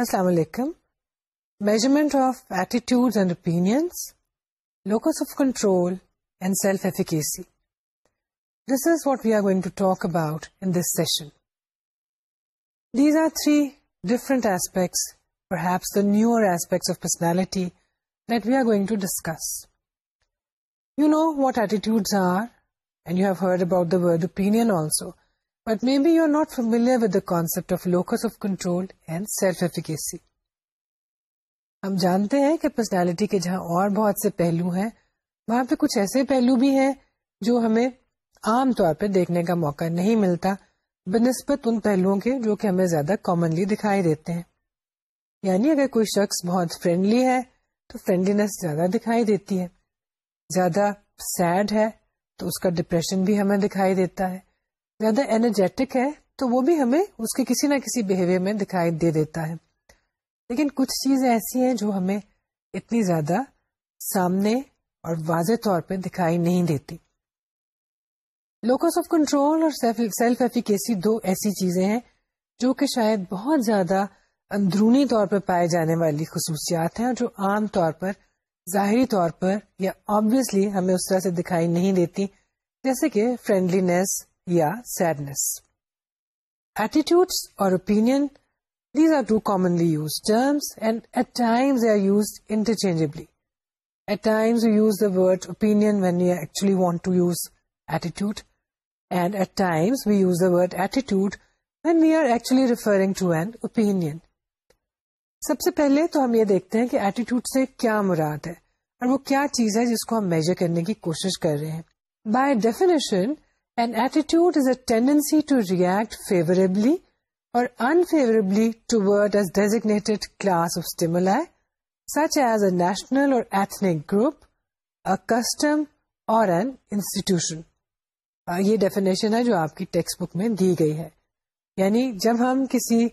Assalamu alaikum. Measurement of attitudes and opinions, locus of control and self-efficacy. This is what we are going to talk about in this session. These are three different aspects, perhaps the newer aspects of personality that we are going to discuss. You know what attitudes are, and you have heard about the word opinion also. But the بی یو locus of of locus of control ہم جانتے ہیں کہ personality کے جہاں اور بہت سے پہلو ہیں وہاں پہ کچھ ایسے پہلو بھی ہیں جو ہمیں عام طور پہ دیکھنے کا موقع نہیں ملتا بنسبت ان پہلوؤں کے جو کہ ہمیں زیادہ کامنلی دکھائی دیتے ہیں یعنی اگر کوئی شخص بہت فرینڈلی ہے تو فرینڈلی زیادہ دکھائی دیتی ہے زیادہ سیڈ ہے تو اس کا ڈپریشن بھی ہمیں دکھائی دیتا ہے زیادہ انرجیٹک ہے تو وہ بھی ہمیں اس کے کسی نہ کسی بہیویئر میں دکھائی دے دیتا ہے لیکن کچھ چیزیں ایسی ہیں جو ہمیں اتنی زیادہ سامنے اور واضح طور پہ دکھائی نہیں دیتی لوکس آف کنٹرول اور سیلف ایفیکیسی دو ایسی چیزیں ہیں جو کہ شاید بہت زیادہ اندرونی طور پہ پائے جانے والی خصوصیات ہیں جو عام طور پر ظاہری طور پر یا آبویسلی ہمیں اس طرح سے دکھائی نہیں دیتی جیسے کہ فرینڈلینس یا سیڈنس ایٹیٹیوڈس اور these are two commonly use use use use terms and and at at at times times times are are interchangeably you you the the word word when when actually actually want to to attitude attitude we we referring an comment سب سے پہلے تو ہم یہ دیکھتے ہیں کہ attitude سے کیا مراد ہے اور وہ کیا چیز ہے جس کو ہم میجر کرنے کی کوشش کر رہے ہیں بائی ڈیفینیشن انڈیٹڈ اور یہ ڈیفینیشن ہے جو آپ کی ٹیکسٹ بک میں دی گئی ہے یعنی جب ہم کسی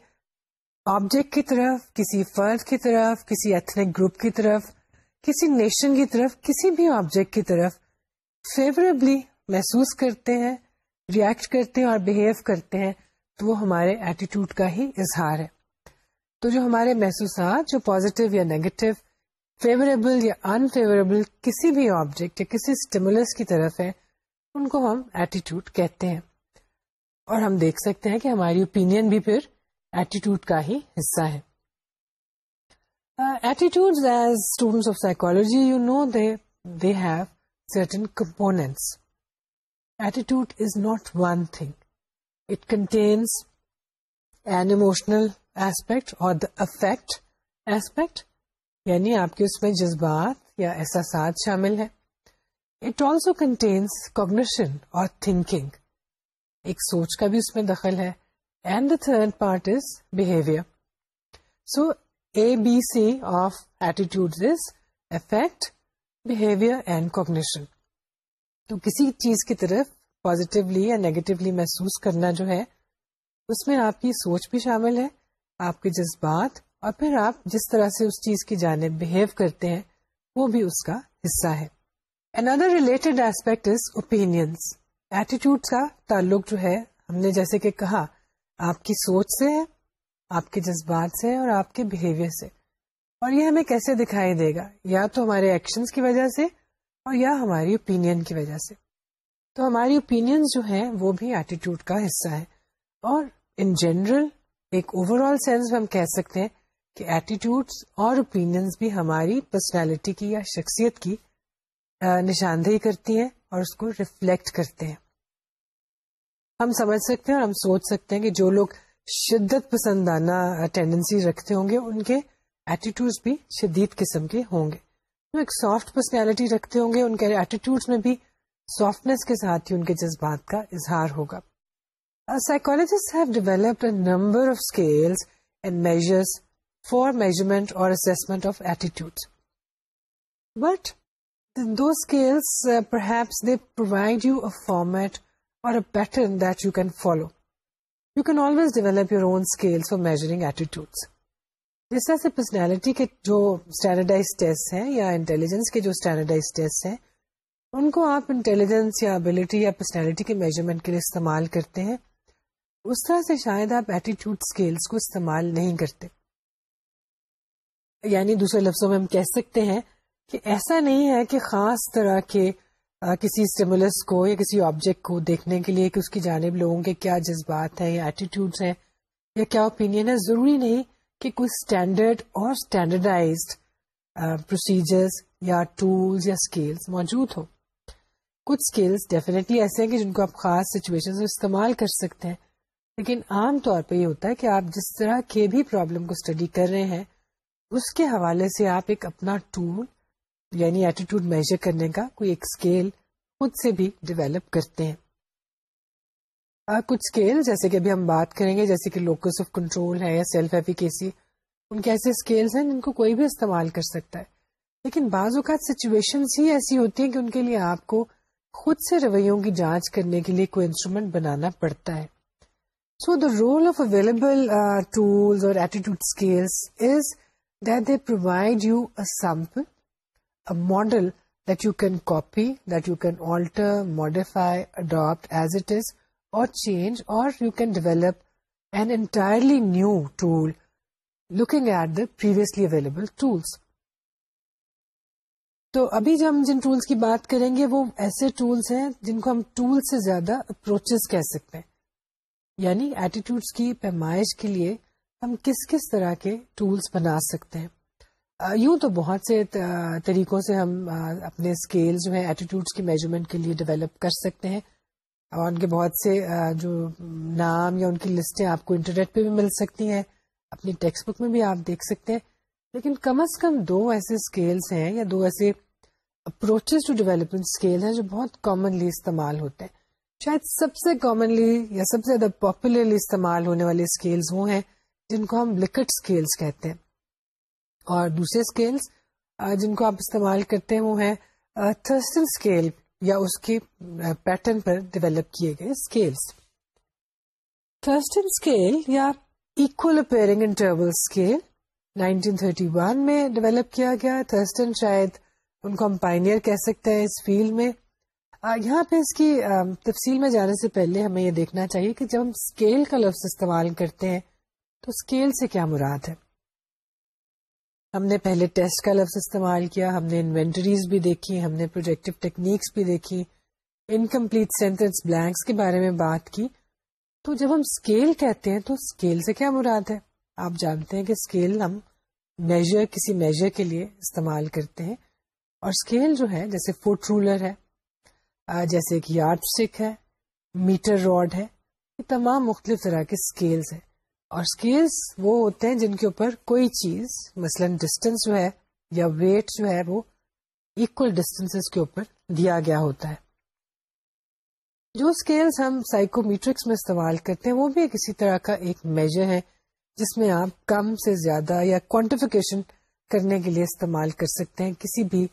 آبجیکٹ کی طرف کسی فرد کی طرف کسی ایتنک گروپ کی طرف کسی نیشن کی طرف کسی بھی آبجیکٹ کی طرف فیوریبلی محسوس کرتے ہیں ریئیکٹ کرتے ہیں اور بہیو کرتے ہیں تو وہ ہمارے ایٹیٹیوڈ کا ہی اظہار ہے تو جو ہمارے محسوسات جو پازیٹیو یا نیگیٹو فیوریبل یا انفیوریبل کسی بھی آبجیکٹ یا کسی اسٹیمولس کی طرف ہے ان کو ہم ایٹیٹیوڈ کہتے ہیں اور ہم دیکھ سکتے ہیں کہ ہماری اوپینین بھی پھر ایٹیٹیوڈ کا ہی حصہ ہے attitude as student of psychology you know they they have certain components attitude is not one thing it contains اور افیکٹ ایسپیکٹ یعنی آپ کے اس میں جذبات یا احساسات شامل ہیں اٹ آلسو کنٹینس کوگنیشن اور تھنکنگ ایک سوچ کا بھی اس میں دخل ہے and the third part is behaviour so A B C of attitude is affect behaviour and cognition تو کسی چیز کی طرف پازیٹیولی یا نیگیٹیولی محسوس کرنا جو ہے اس میں آپ کی سوچ بھی شامل ہے آپ کے جذبات اور پھر آپ جس طرح سے اس چیز کی جانب بہیو کرتے ہیں وہ بھی اس کا حصہ ہے اندر related aspect is opinions attitude کا تعلق جو ہے ہم نے جیسے کہ کہا آپ کی سوچ سے ہے آپ کے جذبات سے اور آپ کے بہیویئر سے اور یہ ہمیں کیسے دکھائی دے گا یا تو ہمارے ایکشنس کی وجہ سے یا ہماری اوپین کی وجہ سے تو ہماری اوپینینس جو ہیں وہ بھی ایٹیٹیوڈ کا حصہ ہے اور ان جنرل ایک اوور آل سینس میں ہم کہہ سکتے ہیں کہ ایٹیٹیوڈس اور اوپینینس بھی ہماری پرسنالٹی کی یا شخصیت کی نشاندہی کرتی ہیں اور اس کو ریفلیکٹ کرتے ہیں ہم سمجھ سکتے ہیں اور ہم سوچ سکتے ہیں کہ جو لوگ شدت پسندانہ ٹینڈنسی رکھتے ہوں گے ان کے ایٹیٹیوڈ بھی شدید قسم کے ہوں گے جو ایک سافٹ پرسنالٹی رکھتے ہوں گے ان کے ایٹیٹیوڈ میں بھی سافٹنیس کے ساتھ ہی ان کے جذبات کا اظہار ہوگا psychologist have developed a number of scales and measures for measurement اور assessment of attitude but do scales scales they provide you you you a a format اور pattern that can can follow always develop your own for measuring attitudes جس طرح سے personality کے جو standardise test ہیں یا intelligence کے جو اسٹینڈرڈائز ٹیسٹ ہیں ان کو آپ انٹیلیجنس یا ابلیٹی یا پرسنالٹی کے میجرمنٹ کے لیے استعمال کرتے ہیں اس طرح سے شاید آپ ایٹیٹیوڈ اسکیلس کو استعمال نہیں کرتے یعنی دوسرے لفظوں میں ہم کہہ سکتے ہیں کہ ایسا نہیں ہے کہ خاص طرح کے کسی اسٹیمولس کو یا کسی آبجیکٹ کو دیکھنے کے لیے کہ اس کی جانب لوگوں کے کیا جذبات ہیں یا ایٹیٹیوڈس ہیں یا کیا اوپینین ہے ضروری نہیں کہ کوئی اسٹینڈرڈ اور اسٹینڈرڈائزڈ پروسیجرس یا ٹولس یا اسکلس موجود ہو کچھ اسکلس ڈیفینیٹلی ایسے ہیں کہ جن کو آپ خاص سچویشن میں استعمال کر سکتے ہیں لیکن عام طور پہ یہ ہوتا ہے کہ آپ جس طرح کے بھی پرابلم کو اسٹڈی کر رہے ہیں اس کے حوالے سے آپ ایک اپنا ٹول یعنی ایٹیٹیوڈ میجر کرنے کا کوئی ایک اسکیل خود سے بھی ڈیویلپ کرتے ہیں کچھ اسکیل جیسے کہ ابھی ہم بات کریں گے جیسے کہ لوکس آف کنٹرول ہے یا سیلف ایفیکیسی ان کے ایسے اسکیلس ہیں جن کو کوئی بھی استعمال کر سکتا ہے لیکن بعض اوقات سچویشن ہی ایسی ہوتی ہیں کہ ان کے لیے آپ کو خود سے رویوں کی جانچ کرنے کے لیے کوئی انسٹرومینٹ بنانا پڑتا ہے so the role of available اور attitude scales is that they you model that you can copy that you can alter modify adapt as it is change اور you can develop an entirely new tool looking at the previously available tools تو ابھی جب ہم جن tools کی بات کریں گے وہ ایسے ٹولس ہیں جن کو ہم ٹول سے زیادہ اپروچز کہہ سکتے ہیں یعنی ایٹیٹیوڈس کی پیمائش کے لیے ہم کس کس طرح کے ٹولس بنا سکتے ہیں یوں تو بہت سے طریقوں سے ہم اپنے اسکیل جو ہے ایٹیٹیوڈس کی میجرمنٹ کے لیے ڈیولپ کر سکتے ہیں اور ان کے بہت سے جو نام یا ان کی لسٹیں آپ کو انٹرنیٹ پہ بھی مل سکتی ہیں اپنی ٹیکسٹ بک میں بھی آپ دیکھ سکتے ہیں لیکن کم از کم دو ایسے اسکیلس ہیں یا دو ایسے اپروچز ٹو ڈیولپمنٹ اسکیل ہیں جو بہت کامنلی استعمال ہوتے ہیں شاید سب سے کامنلی یا سب سے زیادہ پاپولرلی استعمال ہونے والے اسکیلز وہ ہیں جن کو ہم لکٹ اسکیلس کہتے ہیں اور دوسرے اسکیلس جن کو آپ استعمال کرتے ہیں وہ ہیں تھرسٹن اسکیل یا اس کے پیٹرن پر ڈیولپ کیے گئے اسکیلس تھرسٹن اسکیل یا اکول اپیئرنگ انٹرول اسکیل 1931 میں ڈیولپ کیا گیا تھرسٹن شاید ان کو ہم پائنیئر کہہ سکتے ہیں اس فیلڈ میں یہاں پہ اس کی تفصیل میں جانے سے پہلے ہمیں یہ دیکھنا چاہیے کہ جب ہم اسکیل کا لفظ استعمال کرتے ہیں تو اسکیل سے کیا مراد ہے ہم نے پہلے ٹیسٹ کا لفظ استعمال کیا ہم نے انوینٹریز بھی دیکھی ہم نے پروجیکٹو ٹیکنیکس بھی دیکھی انکمپلیٹ سینٹنس بلینکس کے بارے میں بات کی تو جب ہم اسکیل کہتے ہیں تو اسکیل سے کیا مراد ہے آپ جانتے ہیں کہ اسکیل ہم میجر کسی میجر کے لیے استعمال کرتے ہیں اور اسکیل جو ہے جیسے فٹ رولر ہے جیسے ایک یارڈ سٹک ہے میٹر راڈ ہے یہ تمام مختلف طرح کے اسکیلس ہیں اور اسکیلس وہ ہوتے ہیں جن کے اوپر کوئی چیز مثلا ڈسٹینس جو ہے یا ویٹ جو ہے وہ اکول ڈسٹینس کے اوپر دیا گیا ہوتا ہے جو اسکیلس ہم سائیکو میٹرکس میں استعمال کرتے ہیں وہ بھی کسی طرح کا ایک میجر ہے جس میں آپ کم سے زیادہ یا کوانٹیفکیشن کرنے کے لیے استعمال کر سکتے ہیں کسی بھی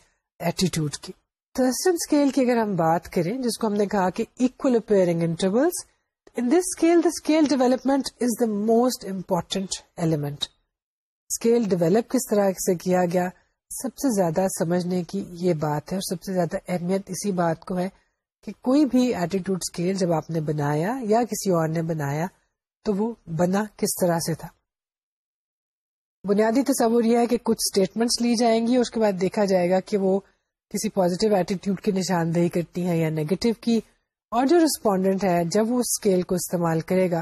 ایٹیٹیوڈ کی کیسٹن اسکیل کی اگر ہم بات کریں جس کو ہم نے کہا کہ equal appearing intervals in this scale scale the development is the most important element scale develop کس طرح سے کیا گیا سب سے زیادہ سمجھنے کی یہ بات ہے اور سب سے زیادہ اہمیت اسی بات کو ہے کہ کوئی بھی ایٹیٹیوڈ اسکیل جب آپ نے بنایا یا کسی اور نے بنایا تو وہ بنا کس طرح سے تھا بنیادی تصور یہ ہے کہ کچھ اسٹیٹمنٹس لی جائیں گی اس کے بعد دیکھا جائے گا کہ وہ کسی پازیٹیو ایٹیٹیوڈ کی نشاندہی کرتی ہیں یا نیگیٹو کی اور جو رسپونڈنٹ ہے جب وہ اسکیل کو استعمال کرے گا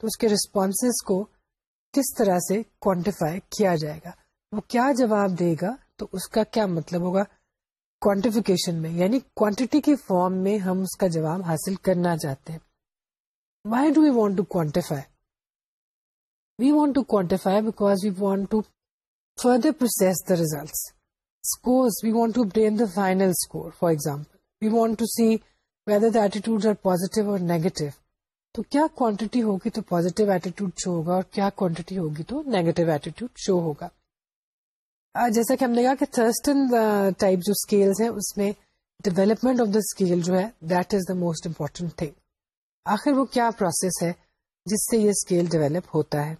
تو اس کے ریسپونس کو کس طرح سے کوانٹیفائی کیا جائے گا وہ کیا جواب دے گا تو اس کا کیا مطلب ہوگا کوانٹیفیکیشن میں یعنی کوانٹیٹی کی فارم میں ہم اس کا جواب حاصل کرنا چاہتے ہیں why do want to quantify we want to quantify because we want to further process the result final for example we want to see whether the attitude are positive اور نیگیٹو تو کیا کوانٹٹی ہوگی تو positive attitude شو ہوگا اور کیا quantity ہوگی تو نیگیٹو ایٹیٹیوڈ شو ہوگا جیسا کہ ہم نے کہا کہ تھرسٹن ٹائپ جو اسکیلس ہیں اس میں ڈیولپمنٹ آف دا اسکیل جو ہے that is the most important thing آخر وہ کیا پروسیس ہے جس سے یہ اسکیل ڈیولپ ہوتا ہے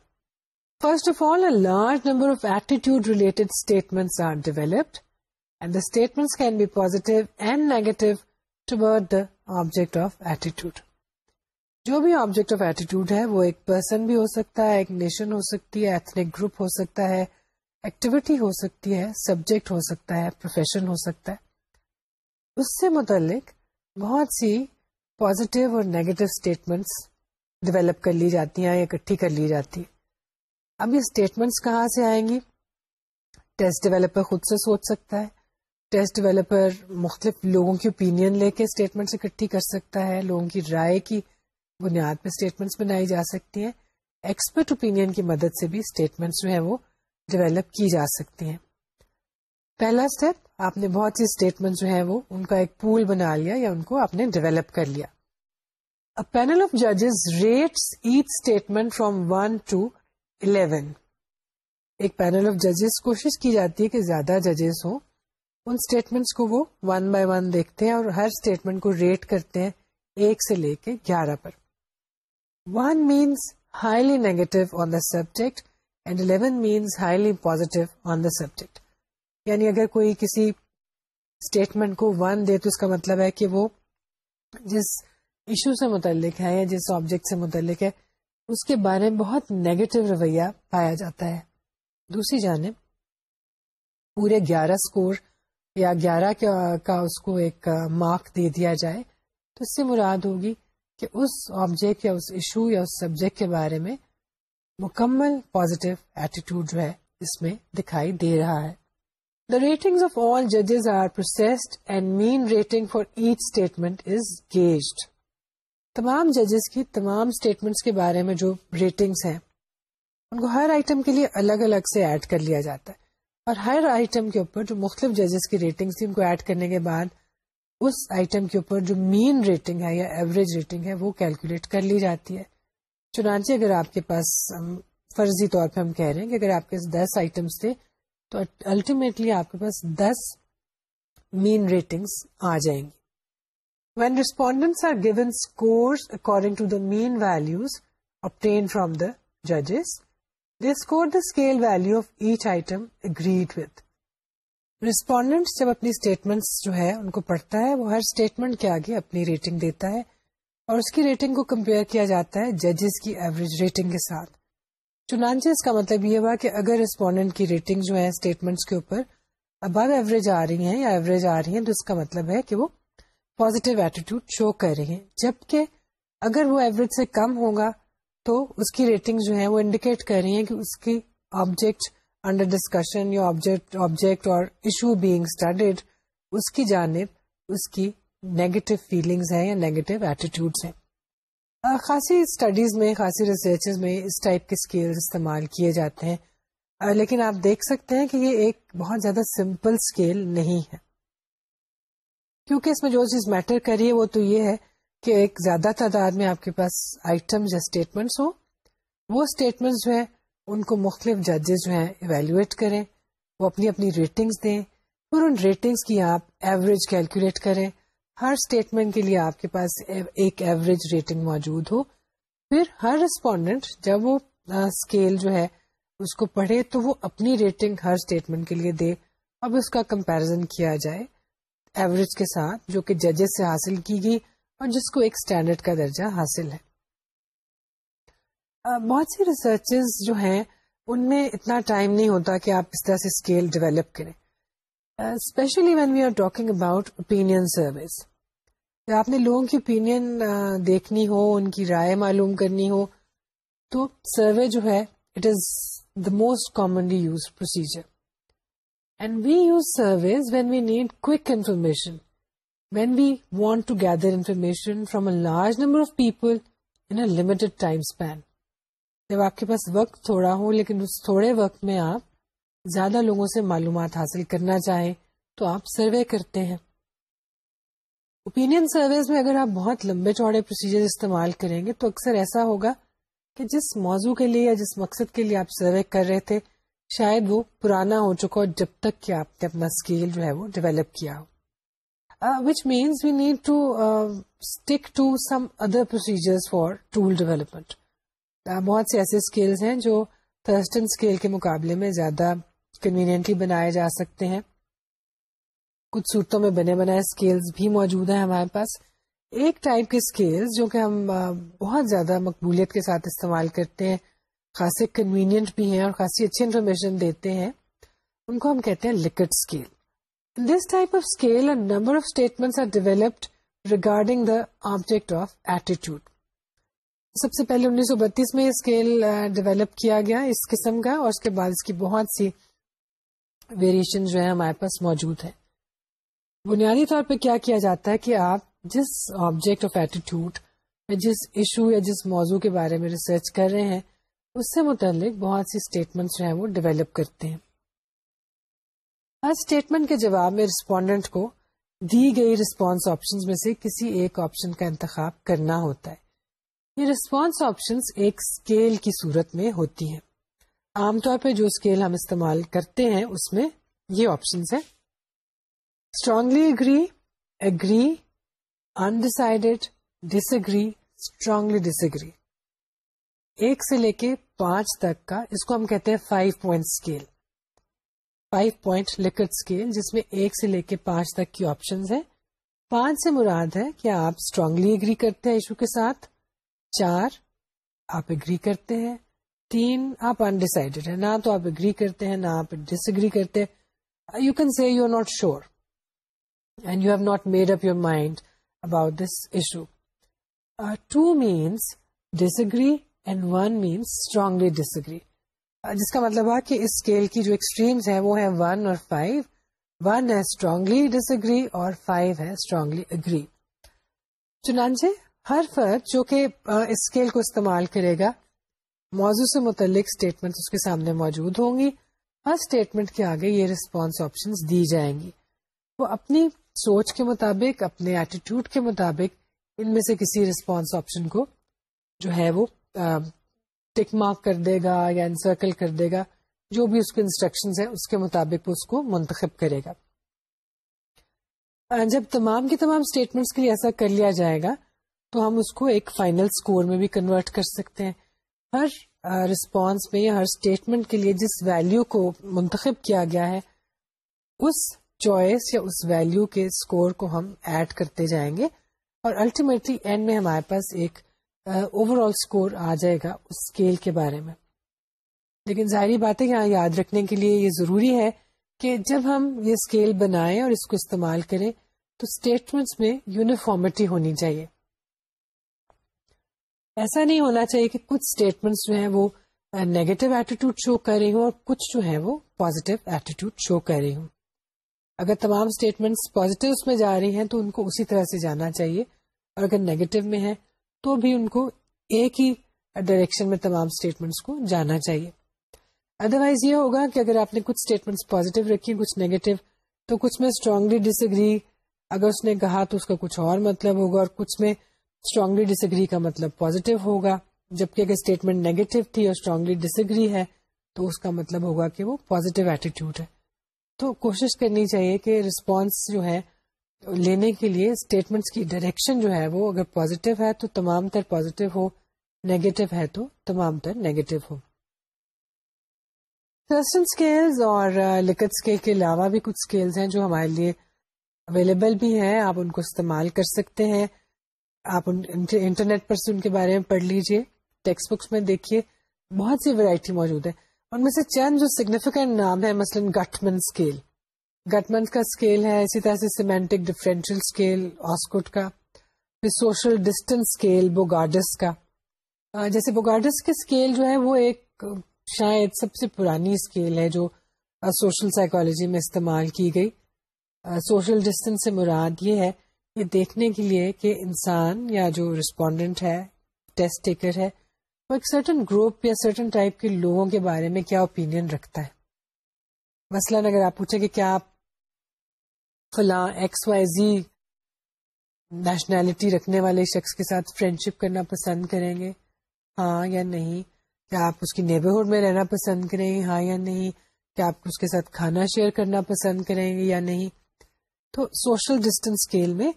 first of all a large number of attitude related statements are developed and the statements can be positive and negative ٹوڈ the object of attitude جو بھی آبجیکٹ آف ایٹیٹیوڈ ہے وہ ایک پرسن بھی ہو سکتا ہے ایک نیشن ہو سکتی ہے ایتھنک گروپ ہو سکتا ہے ایکٹیویٹی ہو سکتی ہے سبجیکٹ ہو سکتا ہے پروفیشن ہو سکتا ہے اس سے متعلق بہت سی پازیٹیو اور نیگیٹو اسٹیٹمنٹس ڈیولپ کر لی جاتی ہیں اکٹھی کر لی جاتی ہیں اب یہ اسٹیٹمنٹس کہاں سے آئیں گی ٹیسٹ ڈیولپر خود سے سوچ سکتا ہے ٹیسٹ ڈیویلپر مختلف لوگوں کی اوپینین لے کے اسٹیٹمنٹس اکٹھی کر سکتا ہے لوگوں کی رائے کی بنیاد پہ اسٹیٹمنٹس بنائی جا سکتی ہیں ایکسپرٹ اوپینین کی مدد سے بھی اسٹیٹمنٹس جو ہیں وہ ڈیویلپ کی جا سکتی ہیں پہلا اسٹیپ آپ نے بہت سی اسٹیٹمنٹ جو ہیں وہ ان کا ایک پول بنا لیا یا ان کو آپ نے ڈیویلپ کر لیا پینل آف ججز rates each statement from one to eleven ایک پینل آف ججز کوشش کی جاتی ہے کہ زیادہ ججز ہوں ان اسٹیٹمنٹس کو وہ ون بائی ون دیکھتے ہیں اور ہر اسٹیٹمنٹ کو ریٹ کرتے ہیں ایک سے لے کے گیارہ پر one means highly negative on the subject and eleven means highly positive on the subject یعنی اگر کوئی کسی اسٹیٹمنٹ کو ون دے تو اس کا مطلب ہے کہ وہ جس ایشو سے متعلق ہے یا جس آبجیکٹ سے متعلق ہے اس کے بارے میں بہت نیگیٹو رویہ پایا جاتا ہے دوسری جانب پورے گیارہ اسکور یا گیارہ کا اس کو ایک مارک دے دیا جائے تو اس سے مراد ہوگی کہ اس آبجیکٹ یا اس ایشو یا اس سبجیکٹ کے بارے میں مکمل پوزیٹو ایٹیٹیوڈ جو ہے اس میں دکھائی دے رہا ہے دا ریٹنگ آف آل ججز are processed and mean rating for each statement is gauged تمام ججز کی تمام اسٹیٹمنٹس کے بارے میں جو ریٹنگس ہیں ان کو ہر آئٹم کے لیے الگ الگ سے ایڈ کر لیا جاتا ہے اور ہر آئٹم کے اوپر جو مختلف ججز کی ریٹنگ تھی ان کو ایڈ کرنے کے بعد اس آئٹم کے اوپر جو مین ریٹنگ ہے یا ایوریج ریٹنگ ہے وہ کیلکولیٹ کر لی جاتی ہے چنانچہ اگر آپ کے پاس فرضی طور پہ ہم کہہ رہے ہیں کہ اگر آپ کے دس آئٹمس تھے تو الٹیمیٹلی آپ کے پاس دس مین ریٹنگس آ جائیں گی when respondents are given score according to the mean values obtained from the ججز جب اپنی اسٹیٹمنٹ جو ہے ان کو پڑھتا ہے وہ ہر اسٹیٹمنٹ کے آگے اپنی ریٹنگ دیتا ہے اور اس کی ریٹنگ کو کمپیئر کیا جاتا ہے ججز کی ایوریج ریٹنگ کے ساتھ چنانچہ اس کا مطلب یہ ہوا کہ اگر ریسپونڈینٹ کی ریٹنگ جو ہے اسٹیٹمنٹس کے اوپر ابو ایوریج آ رہی ہیں یا ایوریج آ رہی ہیں تو اس کا مطلب ہے کہ وہ پوزیٹو ایٹیٹیوڈ شو کر رہی ہیں جبکہ اگر وہ ایوریج سے کم ہوگا تو اس کی ریٹنگ جو ہے وہ انڈیکیٹ کر رہی ہیں کہ اس کی آبجیکٹ انڈر ڈسکشن یا آبجیکٹ اور ایشو بینگ اسٹڈیڈ اس کی جانب اس کی نیگیٹو فیلنگز ہیں یا نیگیٹو ایٹیٹیوڈس ہیں خاصی اسٹڈیز میں خاصی ریسرچ میں اس ٹائپ کے اسکیل استعمال کیے جاتے ہیں لیکن آپ دیکھ سکتے ہیں کہ یہ ایک بہت زیادہ سمپل اسکیل نہیں ہے کیونکہ اس میں جو چیز میٹر کری ہے وہ تو یہ ہے کہ ایک زیادہ تعداد میں آپ کے پاس آئٹم یا اسٹیٹمنٹس ہوں وہ اسٹیٹمنٹ جو ہیں ان کو مختلف ججز جو ہیں ایویلویٹ کریں وہ اپنی اپنی ریٹنگس دیں اور ان ریٹنگس کی آپ ایوریج کیلکولیٹ کریں ہر اسٹیٹمنٹ کے لیے آپ کے پاس ایک ایوریج ریٹنگ موجود ہو پھر ہر رسپونڈنٹ جب وہ اسکیل جو ہے اس کو پڑھے تو وہ اپنی ریٹنگ ہر اسٹیٹمنٹ کے لیے دے اب اس کا کمپیرزن کیا جائے ایوریج کے ساتھ جو کہ ججز سے حاصل کی گئی اور جس کو ایک اسٹینڈرڈ کا درجہ حاصل ہے بہت سی ریسرچز جو ہیں ان میں اتنا ٹائم نہیں ہوتا کہ آپ اس طرح سے اسکیل ڈیولپ کریں especially when we are talking about opinion surveys آپ نے لوگوں کی اوپین دیکھنی ہو ان کی رائے معلوم کرنی ہو تو سروے جو ہے it is the most commonly use procedure and we use surveys when we need information when we want to gather information from a large number of people جب آپ کے پاس وقت تھوڑا ہو لیکن اس تھوڑے وقت میں آپ زیادہ لوگوں سے معلومات حاصل کرنا چاہیں تو آپ سروے کرتے ہیں اوپین سرویز میں اگر آپ بہت لمبے چوڑے پروسیجر استعمال کریں گے تو اکثر ایسا ہوگا کہ جس موضوع کے لیے یا جس مقصد کے لیے آپ سروے کر رہے تھے شاید وہ پرانا ہو چکا ہو جب تک کہ آپ نے اپنا اسکیل جو ہے وہ ڈیولپ کیا ہو which means we need to stick to some other procedure for tool development بہت سے ایسے اسکیلس ہیں جو تھرسٹن اسکیل کے مقابلے میں زیادہ کنوینئنٹلی بنائے جا سکتے ہیں کچھ صورتوں میں بنے بنائے اسکیلز بھی موجود ہیں ہمارے پاس ایک ٹائپ کے اسکیلس جو کہ ہم uh, بہت زیادہ مقبولیت کے ساتھ استعمال کرتے ہیں خاصے کنوینئنٹ بھی ہیں اور خاصی اچھی انفارمیشن دیتے ہیں ان کو ہم کہتے ہیں Likert scale this type of scale number of statements are developed regarding the object of attitude. سب سے پہلے انیس سو بتیس میں یہ اسکیل ڈیویلپ کیا گیا اس قسم کا اور اس کے بعد اس کی بہت سی ویریشن جو ہے ہمارے پاس موجود ہے بنیادی طور پہ کیا کیا جاتا ہے کہ آپ جس آبجیکٹ آف یا جس ایشو یا جس موضوع کے بارے میں ریسرچ کر رہے ہیں اس سے متعلق بہت سی اسٹیٹمنٹ جو ہیں وہ ڈیویلپ کرتے ہیں اسٹیٹمنٹ کے جواب میں رسپونڈنٹ کو دی گئی رسپانس آپشن میں سے کسی ایک آپشن کا انتخاب کرنا ہوتا ہے یہ رسپانس آپشن ایک اسکیل کی صورت میں ہوتی ہیں عام طور پہ جو اسکیل ہم استعمال کرتے ہیں اس میں یہ آپشنس ہیں strongly agree agree undecided disagree strongly disagree ایک سے لے کے پانچ تک کا اس کو ہم کہتے ہیں five point scale five point Likert scale جس میں ایک سے لے کے پانچ تک کی آپشن ہے پانچ سے مراد ہے کہ آپ اسٹرانگلی اگری کرتے ہیں ایشو کے ساتھ چار آپ اگری کرتے ہیں تین آپ انڈیسائڈیڈ ہیں نہ تو آپ اگری کرتے ہیں نہ آپ ڈس اگری کرتے you can see you are not sure and you have not made up your mind about this issue two means disagree and one means strongly disagree جس کا مطلب ہے کہ اس اسکیل کی جو ایکسٹریمز ہیں وہ ہیں ون ون اور فائیو ہے strongly strongly disagree agree اور فائیو ہے چنانچہ ہر فرد جو کہ اس اسکیل کو استعمال کرے گا موضوع سے متعلق اسٹیٹمنٹ اس کے سامنے موجود ہوں گی ہر اسٹیٹمنٹ کے آگے یہ رسپانس آپشن دی جائیں گی وہ اپنی سوچ کے مطابق اپنے ایٹیٹیوڈ کے مطابق ان میں سے کسی رسپانس آپشن کو جو ہے وہ ٹک مارک کر دے گا یا انسرکل کر دے گا جو بھی اس کے انسٹرکشن ہیں اس کے مطابق اس کو منتخب کرے گا جب تمام کے تمام اسٹیٹمنٹس کے لیے ایسا کر لیا جائے گا تو ہم اس کو ایک فائنل اسکور میں بھی کنورٹ کر سکتے ہیں ہر رسپانس میں یا ہر اسٹیٹمنٹ کے لیے جس ویلو کو منتخب کیا گیا ہے اس چوائس یا اس ویلو کے اسکور کو ہم ایڈ کرتے جائیں گے اور الٹیمیٹلی اینڈ میں ہمارے پاس ایک اوور آل اسکور آ جائے گا اس اسکیل کے بارے میں لیکن ظاہری باتیں یہاں یاد رکھنے کے لیے یہ ضروری ہے کہ جب ہم یہ اسکیل بنائیں اور اس کو استعمال کریں تو اسٹیٹمنٹس میں یونیفارمٹی ہونی چاہیے ایسا نہیں ہونا چاہیے کہ کچھ اسٹیٹمنٹس جو ہیں وہ نیگیٹو ایٹیٹیوڈ شو کر رہی ہوں اور کچھ جو ہیں وہ پازیٹیو ایٹیٹیوڈ شو کر رہی ہوں اگر تمام اسٹیٹمنٹس پازیٹیوس میں جا رہی ہیں تو ان کو اسی طرح سے جانا چاہیے اور اگر نیگیٹو میں ہے تو بھی ان کو ایک ہی ڈائریکشن میں تمام اسٹیٹمنٹس کو جانا چاہیے ادروائز یہ ہوگا کہ اگر آپ نے کچھ اسٹیٹمنٹس پازیٹو رکھی کچھ نیگیٹو تو کچھ میں اسٹرانگلی ڈس ایگری اگر اس نے کہا تو اس کا کچھ اور مطلب ہوگا اور کچھ میں اسٹرانگلی ڈس اگری کا مطلب پازیٹیو ہوگا جبکہ اگر اسٹیٹمنٹ نیگیٹو تھی اور اسٹرانگلی ڈس اگری ہے تو اس کا مطلب ہوگا کہ وہ پوزیٹو ایٹیٹیوڈ ہے تو کوشش کرنی چاہیے کہ رسپانس جو ہے لینے کے لیے اسٹیٹمنٹس کی ڈائریکشن جو ہے وہ اگر پازیٹیو ہے تو تمام تر پازیٹیو ہو نیگیٹو ہے تو تمام تر نیگیٹو ہو اسکیلز اور اسکیل کے علاوہ بھی کچھ اسکیلز ہیں جو ہمارے لیے اویلیبل بھی ہیں آپ ان کو استعمال کر سکتے ہیں آپ انٹرنیٹ پر سے ان کے بارے میں پڑھ لیجئے ٹیکسٹ بکس میں دیکھیے بہت سی ویرائٹی موجود ہے ان میں سے چند جو سگنیفیکینٹ نام ہے مثلاً گٹمن اسکیل گٹمنٹ کا اسکیل ہے اسی طرح سے سیمینٹک ڈفرینشیل اسکیل آسکوٹ کا پھر سوشل ڈسٹینس اسکیل بوگارڈس کا جیسے بوگارڈس کے اسکیل جو ہے وہ ایک شاید سب سے پرانی اسکیل ہے جو سوشل سائیکولوجی میں استعمال کی گئی سوشل ڈسٹینس سے مراد یہ ہے یہ دیکھنے کے لیے کہ انسان یا جو ریسپونڈنٹ ہے ٹیسٹ ٹیکر ہے وہ ایک سرٹن گروپ یا سرٹن ٹائپ کے لوگوں کے بارے میں کیا اوپینین رکھتا ہے مثلاً اگر آپ پوچھیں کہ کیا آپ فلاں ایکس وائی زی نیشنلٹی رکھنے والے شخص کے ساتھ فرینڈ شپ کرنا پسند کریں گے ہاں یا نہیں کیا آپ اس کی نیبرہڈ میں رہنا پسند کریں گے ہاں یا نہیں کیا آپ اس کے ساتھ کھانا شیئر کرنا پسند کریں گے یا نہیں تو سوشل ڈسٹینس اسکیل میں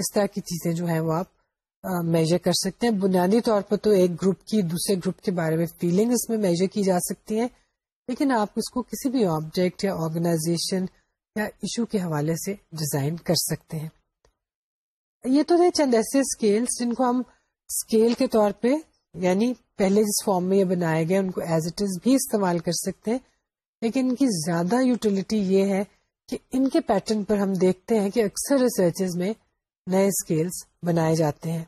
اس طرح کی چیزیں جو ہیں وہ آپ میجر کر سکتے ہیں بنیادی طور پر تو ایک گروپ کی دوسرے گروپ کے بارے میں فیلنگ اس میں میجر کی جا سکتی ہیں لیکن آپ اس کو کسی بھی آبجیکٹ یا آرگنائزیشن یا ایشو کے حوالے سے ڈیزائن کر سکتے ہیں یہ تو تھے چند ایسے اسکیلس جن کو ہم اسکیل کے طور پہ یعنی پہلے جس فارم میں یہ بنائے گئے ان کو ایز اٹ از بھی استعمال کر سکتے ہیں لیکن ان کی زیادہ یوٹیلٹی یہ ہے کہ ان کے پیٹرن پر ہم دیکھتے ہیں کہ اکثر ریسرچز میں نئے اسکیلس بنائے جاتے ہیں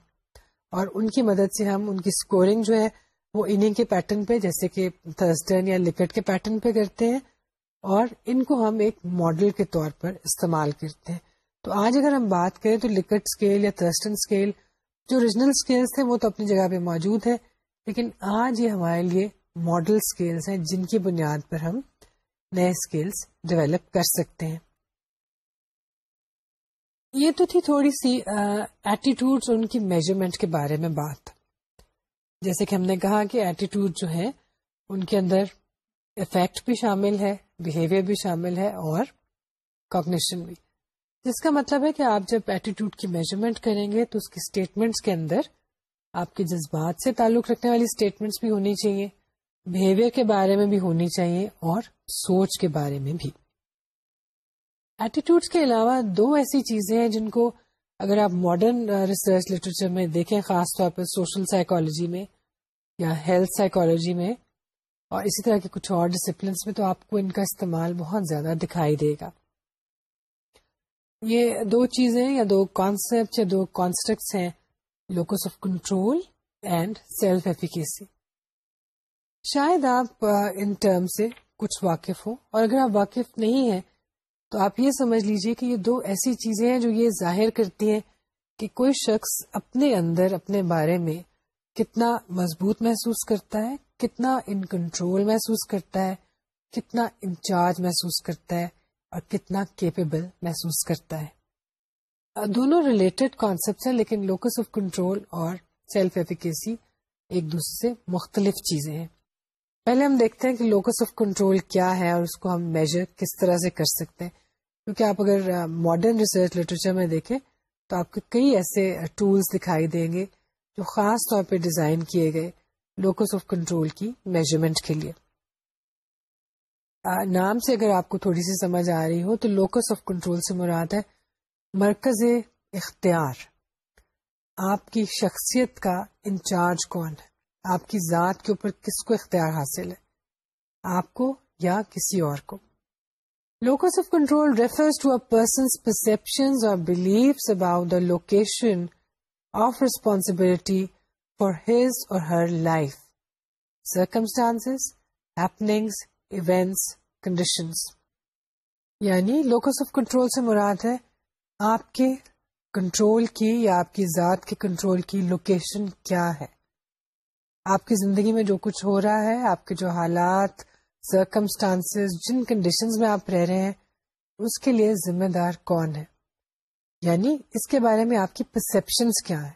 اور ان کی مدد سے ہم ان کی اسکورنگ جو ہے وہ انہیں کے پیٹرن پہ جیسے کہ تھرسٹرن یا لکٹ کے پیٹرن پہ کرتے ہیں اور ان کو ہم ایک ماڈل کے طور پر استعمال کرتے ہیں تو آج اگر ہم بات کریں تو لکٹ اسکیل یا تھرسٹن اسکیل جو ریجنل اسکیلس تھے وہ تو اپنی جگہ پہ موجود ہے لیکن آج یہ ہمارے لیے ماڈل اسکیلس ہیں جن کی بنیاد پر ہم نئے اسکیلس ڈیولپ کر سکتے ہیں یہ تو تھی تھوڑی سی ایٹیٹیوڈس اور ان کی میجرمنٹ کے بارے میں بات جیسے کہ ہم نے کہا کہ ایٹیٹیوڈ جو ہے ان کے اندر افیکٹ بھی شامل ہے بہیویئر بھی شامل ہے اور کوگنیشن بھی جس کا مطلب ہے کہ آپ جب ایٹیٹیوڈ کی میجرمنٹ کریں گے تو اس کی اسٹیٹمنٹس کے اندر آپ کے جذبات سے تعلق رکھنے والی اسٹیٹمنٹس بھی ہونی چاہیے بیہیویئر کے بارے میں بھی ہونی چاہیے اور سوچ کے بارے میں بھی ایٹیٹیوڈس کے علاوہ دو ایسی چیزیں ہیں جن کو اگر آپ ماڈرن ریسرچ لٹریچر میں دیکھیں خاص طور پر سوشل سائیکالوجی میں یا ہیلتھ سائیکالوجی میں اور اسی طرح کے کچھ اور ڈسپلنس میں تو آپ کو ان کا استعمال بہت زیادہ دکھائی دے گا یہ دو چیزیں یا دو کانسیپٹ یا دو کانسٹرکٹس ہیں locus of control and self efficacy شاید آپ ان ٹرم سے کچھ واقف ہوں اور اگر آپ واقف نہیں ہیں تو آپ یہ سمجھ لیجئے کہ یہ دو ایسی چیزیں ہیں جو یہ ظاہر کرتی ہیں کہ کوئی شخص اپنے اندر اپنے بارے میں کتنا مضبوط محسوس کرتا ہے کتنا ان کنٹرول محسوس کرتا ہے کتنا انچارج محسوس کرتا ہے اور کتنا کیپیبل محسوس کرتا ہے دونوں ریلیٹڈ کانسیپٹس ہیں لیکن لوکس آف کنٹرول اور سیلف ایفیکیسی ایک دوسرے سے مختلف چیزیں ہیں پہلے ہم دیکھتے ہیں کہ لوکس آف کنٹرول کیا ہے اور اس کو ہم میجر کس طرح سے کر سکتے ہیں کیونکہ آپ اگر ماڈرن ریسرچ لٹریچر میں دیکھیں تو آپ کو کئی ایسے ٹولز دکھائی دیں گے جو خاص طور پہ ڈیزائن کیے گئے لوکس آف کنٹرول کی میجرمنٹ کے لیے نام سے اگر آپ کو تھوڑی سی سمجھ آ رہی ہو تو لوکس آف کنٹرول سے مراد ہے مرکز اختیار آپ کی شخصیت کا انچارج کون ہے آپ کی ذات کے اوپر کس کو اختیار حاصل ہے آپ کو یا کسی اور کو locus of control refers to a person's perception اور beliefs about the location of responsibility for his or her life. Circumstances, happenings, events, conditions. یعنی لوکس آف کنٹرول سے مراد ہے آپ کے کنٹرول کی یا آپ کی ذات کے کنٹرول کی لوکیشن کیا ہے آپ کی زندگی میں جو کچھ ہو رہا ہے آپ کے جو حالات سرکمسٹانسز جن کنڈیشنز میں آپ رہ رہے ہیں اس کے لیے ذمہ دار کون ہے یعنی اس کے بارے میں آپ کی پرسپشنس کیا ہیں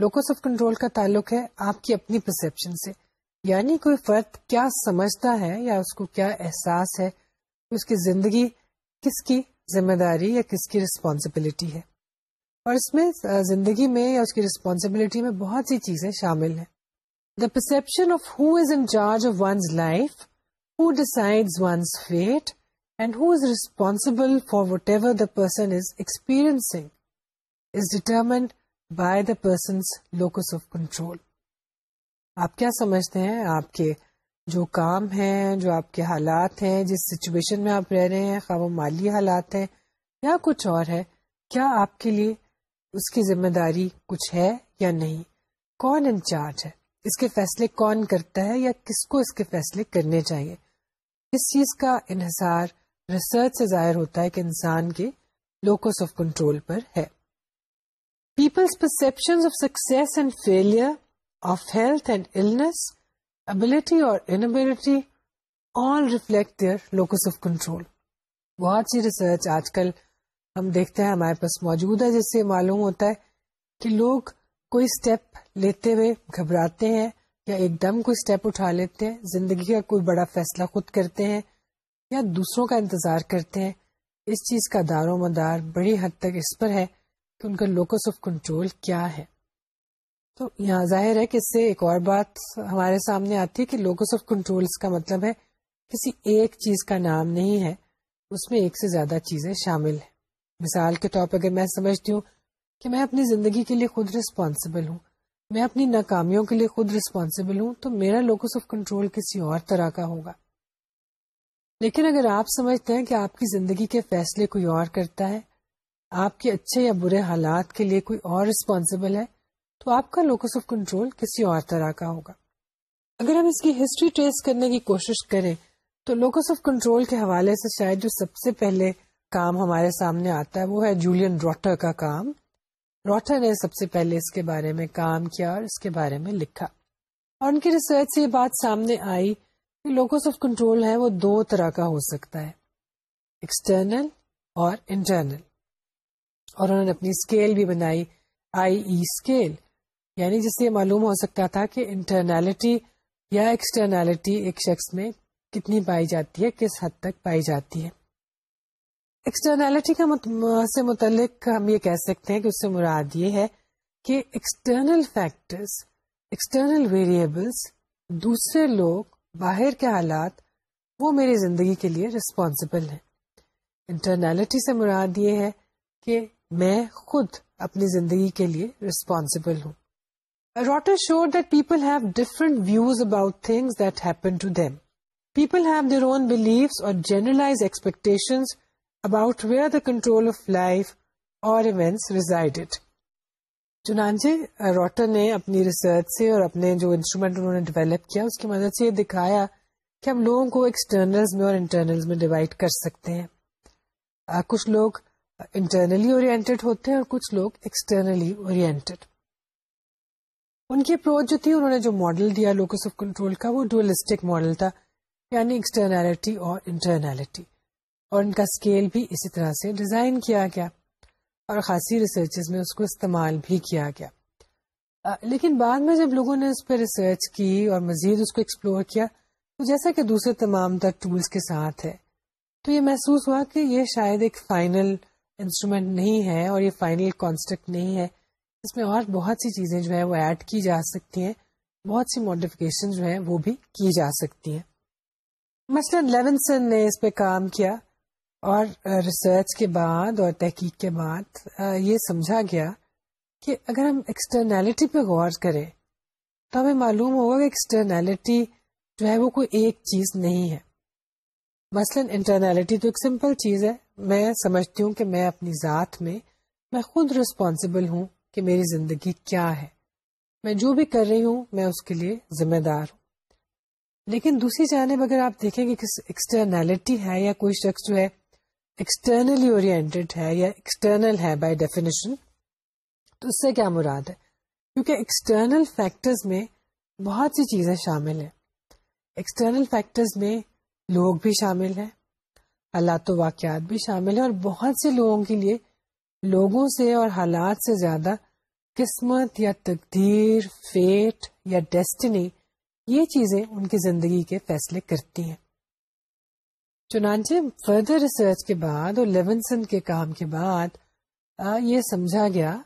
لوکس آف کنٹرول کا تعلق ہے آپ کی اپنی پرسپشن سے یعنی کوئی فرد کیا سمجھتا ہے یا اس کو کیا احساس ہے اس کی زندگی کس کی ذمہ داری یا کس کی رسپانسبلٹی ہے اور اس میں زندگی میں یا اس کی رسپانسبلٹی میں بہت سی چیزیں شامل ہیں the perception of who is in charge of one's life who one's fate and who is responsible for whatever the person is experiencing is determined by the person's locus of control آپ کیا سمجھتے ہیں آپ کے جو کام ہیں جو آپ کے حالات ہیں جس سچویشن میں آپ رہ رہے ہیں خواب مالی حالات ہیں یا کچھ اور ہے کیا آپ کے لیے اس کی ذمہ داری کچھ ہے یا نہیں کون انچارج ہے اس کے فیصلے کون کرتا ہے یا کس کو اس کے فیصلے کرنے چاہیے اس چیز کا انحصار ریسرچ سے ظاہر ہوتا ہے کہ انسان کے لوکس آف کنٹرول پر ہے پیپل پرسپشن بہت سی ریسرچ آج کل ہم دیکھتے ہیں ہمارے پاس موجود ہے جس سے معلوم ہوتا ہے کہ لوگ کوئی اسٹیپ لیتے ہوئے گھبراتے ہیں یا ایک دم کوئی اسٹیپ اٹھا لیتے ہیں زندگی کا کوئی بڑا فیصلہ خود کرتے ہیں یا دوسروں کا انتظار کرتے ہیں اس چیز کا دار و مدار بڑی حد تک اس پر ہے کہ ان کا لوکس آف کنٹرول کیا ہے تو یہاں ظاہر ہے کہ اس سے ایک اور بات ہمارے سامنے آتی ہے کہ لوکس آف کنٹرول کا مطلب ہے کسی ایک چیز کا نام نہیں ہے اس میں ایک سے زیادہ چیزیں شامل ہیں مثال کے طور پر اگر میں سمجھتی ہوں کہ میں اپنی زندگی کے لیے خود رسپانسبل ہوں میں اپنی ناکامیوں کے لیے خود رسپانسبل ہوں تو میرا لوکس آف کنٹرول کسی اور طرح کا ہوگا لیکن اگر آپ سمجھتے ہیں کہ آپ کی زندگی کے فیصلے کوئی اور کرتا ہے آپ کے اچھے یا برے حالات کے لیے کوئی اور ریسپانسبل ہے تو آپ کا لوکس آف کنٹرول کسی اور طرح کا ہوگا اگر ہم اس کی ہسٹری ٹریس کرنے کی کوشش کریں تو لوکس آف کنٹرول کے حوالے سے شاید جو سب سے پہلے کام ہمارے سامنے آتا ہے وہ ہے جولین روٹر کا کام روٹر نے سب سے پہلے اس کے بارے میں کام کیا اور اس کے بارے میں لکھا اور ان کی ریسرچ سے یہ بات سامنے آئی کہ لوکس آف کنٹرول ہے وہ دو طرح کا ہو سکتا ہے ایکسٹرنل اور انٹرنل اور انہوں نے اپنی اسکیل بھی بنائی آئی ای اسکیل یعنی جس سے یہ معلوم ہو سکتا تھا کہ انٹرنیلٹی یا ایکسٹرنیلٹی ایک شخص میں کتنی پائی جاتی ہے کس حد تک پائی جاتی ہے ایکسٹرنالٹی سے متعلق ہم یہ کہہ سکتے ہیں کہ اس سے مراد یہ ہے کہ ایکسٹرنل فیکٹرز ایکسٹرنل ویریبلس دوسرے لوگ باہر کے حالات وہ میری زندگی کے لیے رسپانسبل ہیں انٹرنیلٹی سے مراد یہ ہے کہ میں خود اپنی زندگی کے لیے ریسپانسبل ہوں Rotter sure that people have different views about that happen to them people have their own beliefs اور generalize expectation about where the control of life اور ایونٹس ریزائڈیڈ چنانچہ روٹر نے اپنی ریسرچ سے اور اپنے جو انسٹرومینٹ انہوں نے ڈیولپ کیا اس کی مدد سے یہ دکھایا کہ ہم لوگوں کو ایکسٹرنلز میں اور انٹرنلز میں ڈیوائڈ کر سکتے ہیں کچھ لوگ انٹرنلی اورینٹیڈ ہوتے ہیں اور کچھ لوگ ایکسٹرنلی اورینٹیڈ ان کی اپروچ جو تھی انہوں نے جو ماڈل دیا لوکس آف کنٹرول کا وہ ڈولسٹک ماڈل تھا یعنی ایکسٹرنیلٹی اور انٹرنیلٹی اور ان کا اسکیل بھی اسی طرح سے ڈیزائن کیا گیا اور خاصی ریسرچ میں اس کو استعمال بھی کیا گیا لیکن بعد میں جب لوگوں نے اس پہ ریسرچ کی اور مزید اس کو ایکسپلور کیا تو جیسا کہ دوسرے تمام تر ٹولس کے ساتھ ہے تو یہ محسوس ہوا کہ یہ شاید ایک فائنل انسٹرومینٹ نہیں ہے اور یہ فائنل کانسٹیکٹ نہیں ہے اس میں اور بہت سی چیزیں جو ہے وہ ایڈ کی جا سکتی ہیں بہت سی ماڈیفکیشن جو ہیں وہ بھی کی جا سکتی ہیں مثلاً لیونسن نے اس پہ کام کیا اور ریسرچ کے بعد اور تحقیق کے بعد یہ سمجھا گیا کہ اگر ہم ایکسٹرنیلٹی پہ غور کریں تو ہمیں معلوم ہوگا کہ ایکسٹرنیلٹی جو ہے وہ کوئی ایک چیز نہیں ہے مثلاً انٹرنیلٹی تو ایک سمپل چیز ہے میں سمجھتی ہوں کہ میں اپنی ذات میں میں خود ریسپانسبل ہوں کہ میری زندگی کیا ہے میں جو بھی کر رہی ہوں میں اس کے لیے ذمہ دار ہوں لیکن دوسری جانب اگر آپ دیکھیں گے ایکسٹرنیلٹی ہے یا کوئی شخص جو ہے ایکسٹرنلی اورینٹیڈ ہے یا ایکسٹرنل ہے بائی ڈیفینیشن تو اس سے کیا مراد ہے کیونکہ ایکسٹرنل فیکٹرز میں بہت سی چیزیں شامل ہیں ایکسٹرنل فیکٹرز میں لوگ بھی شامل ہیں اللہ تو واقعات بھی شامل ہیں اور بہت سے لوگوں کے لیے لوگوں سے اور حالات سے زیادہ قسمت یا تقدیر فیٹ یا ڈیسٹنی یہ چیزیں ان کی زندگی کے فیصلے کرتی ہیں چنانچہ فردر ریسرچ کے بعد اور لیونسن کے کام کے بعد یہ سمجھا گیا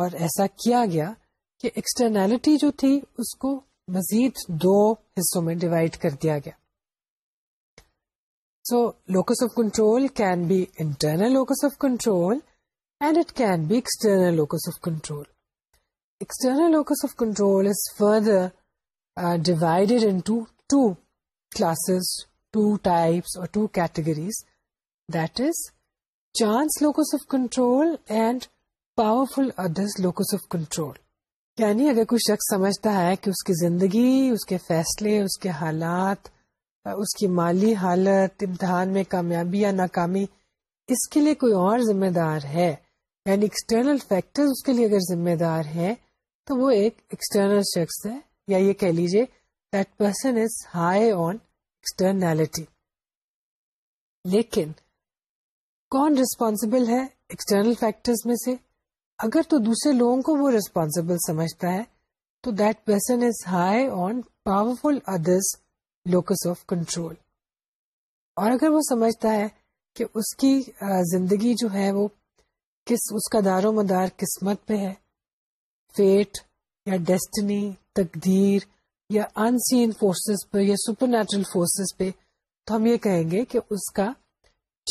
اور ایسا کیا گیا کہ ایکسٹرنالٹی جو تھی اس کو مزید دو حصوں میں ڈیوائڈ کر دیا گیا so locus of control can be internal اور کوئی شخص سمجھتا ہے کہ اس کی زندگی اس کے فیصلے اس کے حالات اس کی مالی حالت امتحان میں کامیابی یا ناکامی اس کے لیے کوئی اور ذمہ دار ہے یعنی ایکسٹرنل فیکٹر اس کے لیے اگر ذمہ دار ہے تو وہ ایکسٹرنل شخص ہے یا یہ کہہ لیجیے that person is high on لیکن کون ریسپانسبل ہے ایکسٹرنل فیکٹر میں سے اگر تو دوسرے لوگوں کو وہ ریسپانسبل سمجھتا ہے تو that person is high on powerful others locus of control اور اگر وہ سمجھتا ہے کہ اس کی زندگی جو ہے وہ کس اس کا دار و مدار قسمت پہ ہے فیٹ یا ڈیسٹنی تقدیر یا انسین فورسز پہ یا سپر نیچرل فورسز پہ تو ہم یہ کہیں گے کہ اس کا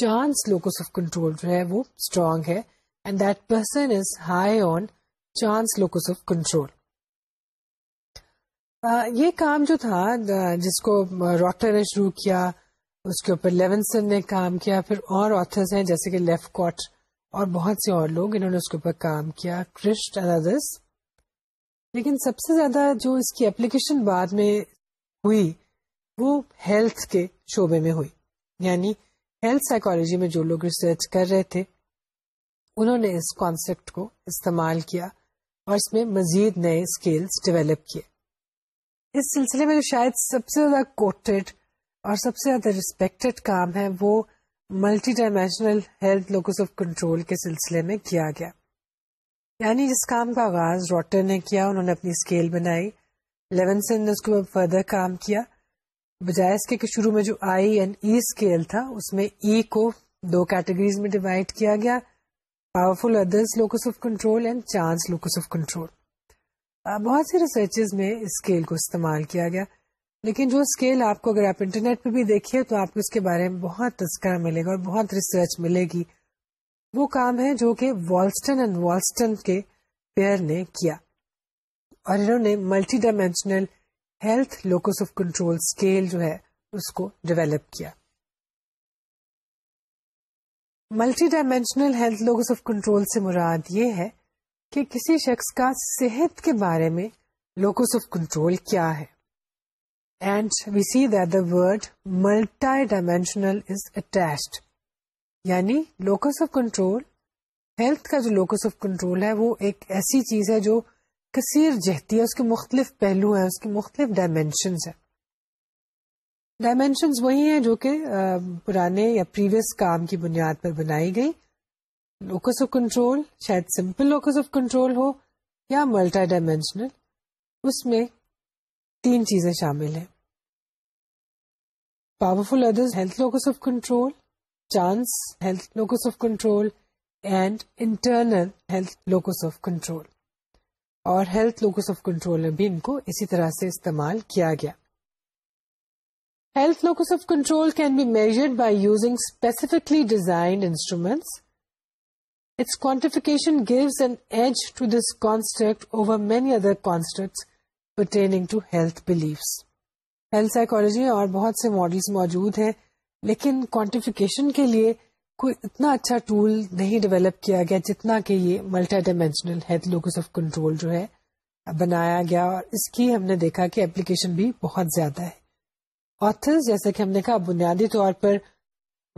چانس لوکس آف کنٹرول جو ہے وہ اسٹرانگ ہے and that person is high on chance locus of control یہ کام جو تھا جس کو راٹر نے شروع کیا اس کے اوپر لیونسن نے کام کیا پھر اور آتھرز ہیں جیسے کہ لیف کوٹ اور بہت سے اور لوگ انہوں نے اس کے اوپر کام کیا کرسٹ ادرس لیکن سب سے زیادہ جو اس کی اپلیکیشن بعد میں ہوئی وہ ہیلتھ کے شعبے میں ہوئی یعنی ہیلتھ سائیکالوجی میں جو لوگ ریسرچ کر رہے تھے انہوں نے اس کانسیپٹ کو استعمال کیا اور اس میں مزید نئے اسکلس ڈیولپ کیے اس سلسلے میں جو شاید سب سے زیادہ کوٹیڈ اور سب سے زیادہ ریسپیکٹڈ کام ہے وہ multidimensional health locus of control کے سلسلے میں کیا گیا یعنی جس کام کا آغاز روٹر نے کیا انہوں نے اپنی اسکیل بنائی لیونسن سن نے اس کو فردر کام کیا بجائے اس کے شروع میں جو آئی اینڈ ای اسکیل تھا اس میں ای e کو دو کیٹیگریز میں ڈیوائڈ کیا گیا powerful others locus of control and chance locus of control بہت سی ریسرچ میں اسکیل کو استعمال کیا گیا لیکن جو اسکیل آپ کو اگر آپ انٹرنیٹ پہ بھی دیکھیے تو آپ کو اس کے بارے میں بہت تذکرہ ملے گا اور بہت ریسرچ ملے گی وہ کام ہے جو کہ والسٹن اینڈ والسٹن کے پیئر نے کیا اور انہوں نے multidimensional health locus of control scale جو ہے اس کو ڈیولپ کیا multidimensional health locus of control سے مراد یہ ہے کہ کسی شخص کا صحت کے بارے میں لوکس آف کنٹرول کیا ہے and we see the word multidimensional is attached یعنی لوکس آف کنٹرول ہیلتھ کا جو لوکس آف کنٹرول ہے وہ ایک ایسی چیز ہے جو کثیر جہتی ہے اس کے مختلف پہلو ہیں اس کے مختلف ڈائمینشنز ہیں ڈائمینشنز وہی ہیں جو کہ پرانے یا پریویس کام کی بنیاد پر بنائی گئی لوکس آف کنٹرول شاید سمپل لوکس آف کنٹرول ہو یا ملٹا ڈائمینشنل اس میں تین چیزیں شامل ہیں powerful others health locus of control chance health locus of control and internal health locus of control اور ہیلتھ لوکس آف کنٹرول میں بھی ان کو اسی طرح سے استعمال کیا گیا health locus of control can be measured by using specifically designed instruments اور بہت سے ماڈلس موجود ہیں لیکن کوانٹیفکیشن کے لیے کوئی اتنا اچھا ٹول نہیں ڈیولپ کیا گیا جتنا کہ یہ ملٹی ڈائمینشنل جو ہے بنایا گیا اور اس کی ہم نے دیکھا کہ اپلیکیشن بھی بہت زیادہ ہے آتھرز جیسا کہ ہم نے کہا بنیادی طور پر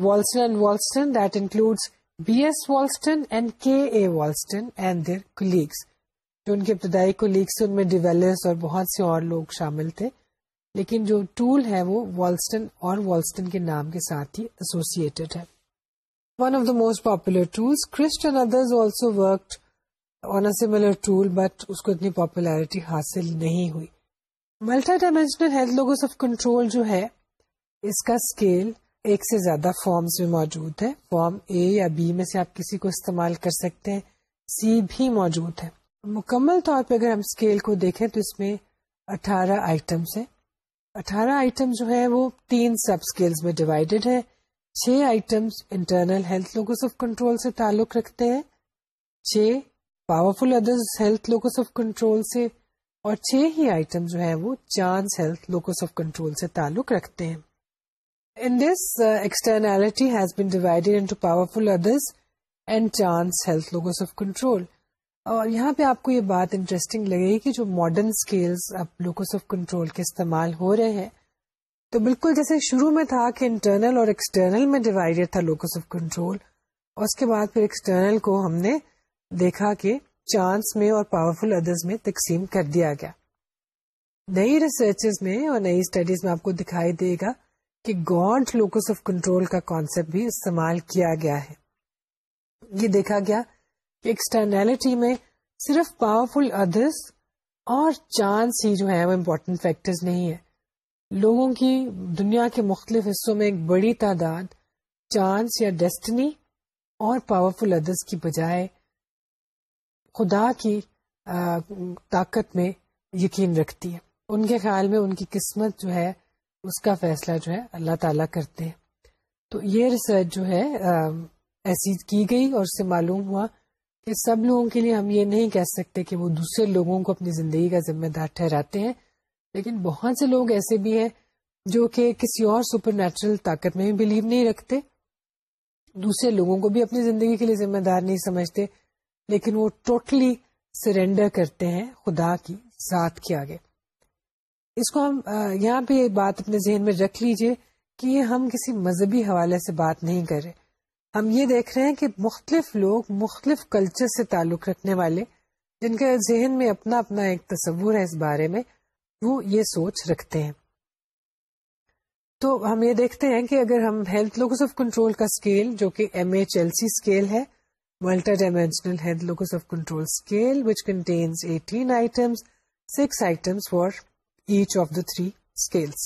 Wallston and that includes B and Easton colleagues جو ان کے میں ڈیویلس اور بہت سے اور لوگ شامل تھے لیکن جو ٹول ہے وہ نام کے ساتھ ہی ایسوسیڈ ہے most popular tools a others tool but اس کو اتنی پاپولیرٹی حاصل نہیں ہوئی ملٹا ڈائمینشنل جو ہے اس کا اسکیل ایک سے زیادہ فارمز بھی موجود ہے فارم اے یا بی میں سے آپ کسی کو استعمال کر سکتے ہیں سی بھی موجود ہے مکمل طور پہ اگر ہم اسکیل کو دیکھیں تو اس میں اٹھارہ آئٹمس ہیں اٹھارہ آئٹم جو ہے وہ تین سب اسکیلز میں ڈیوائڈیڈ ہے چھ items internal health locus of control سے تعلق رکھتے ہیں چھ powerful others health locus of control سے اور چھ ہی آئٹم جو ہے وہ chance health locus of control سے تعلق رکھتے ہیں اور یہاں پہ آپ کو یہ بات انٹرسٹنگ لگے گی کہ جو ماڈرن اسکیلس اب لوکس آف کنٹرول کے استعمال ہو رہے ہیں تو بالکل جیسے شروع میں تھا کہ انٹرنل اور ایکسٹرنل میں ڈیوائڈیڈ تھا لوکس آف کنٹرول اور اس کے بعد پھر ایکسٹرنل کو ہم نے دیکھا کہ چانس میں اور پاورفل ادرس میں تقسیم کر دیا گیا نئی ریسرچز میں اور نئی اسٹڈیز میں آپ کو دکھائی دے گا کہ گونٹ لوکس آف کنٹرول کا کانسیپٹ بھی استعمال کیا گیا ہے یہ دیکھا گیا کہ ایکسٹرنیلٹی میں صرف پاورفل ادرس اور چانس ہی جو ہے وہ امپورٹنٹ فیکٹرز نہیں ہے لوگوں کی دنیا کے مختلف حصوں میں ایک بڑی تعداد چانس یا ڈیسٹنی اور پاورفل ادرس کی بجائے خدا کی طاقت میں یقین رکھتی ہے ان کے خیال میں ان کی قسمت جو ہے اس کا فیصلہ جو ہے اللہ تعالیٰ کرتے ہیں تو یہ ریسرچ جو ہے ایسی کی گئی اور اس سے معلوم ہوا کہ سب لوگوں کے لیے ہم یہ نہیں کہہ سکتے کہ وہ دوسرے لوگوں کو اپنی زندگی کا ذمہ دار ٹھہراتے ہیں لیکن بہت سے لوگ ایسے بھی ہیں جو کہ کسی اور سپر نیچرل طاقت میں بھی بلیو نہیں رکھتے دوسرے لوگوں کو بھی اپنی زندگی کے لیے ذمہ دار نہیں سمجھتے لیکن وہ ٹوٹلی totally سرینڈر کرتے ہیں خدا کی ذات کے آگے اس کو ہم یہاں پہ یہ بات اپنے ذہن میں رکھ لیجئے کہ یہ ہم کسی مذہبی حوالے سے بات نہیں کر رہے ہم یہ دیکھ رہے ہیں کہ مختلف لوگ مختلف کلچر سے تعلق رکھنے والے جن کے ذہن میں اپنا اپنا ایک تصور ہے اس بارے میں وہ یہ سوچ رکھتے ہیں تو ہم یہ دیکھتے ہیں کہ اگر ہم ہیلتھ لوکس آف کنٹرول کا اسکیل جو کہ M H L C scale ہے multidimensional health locus of control scale contains eighteen items six items for each of the three scales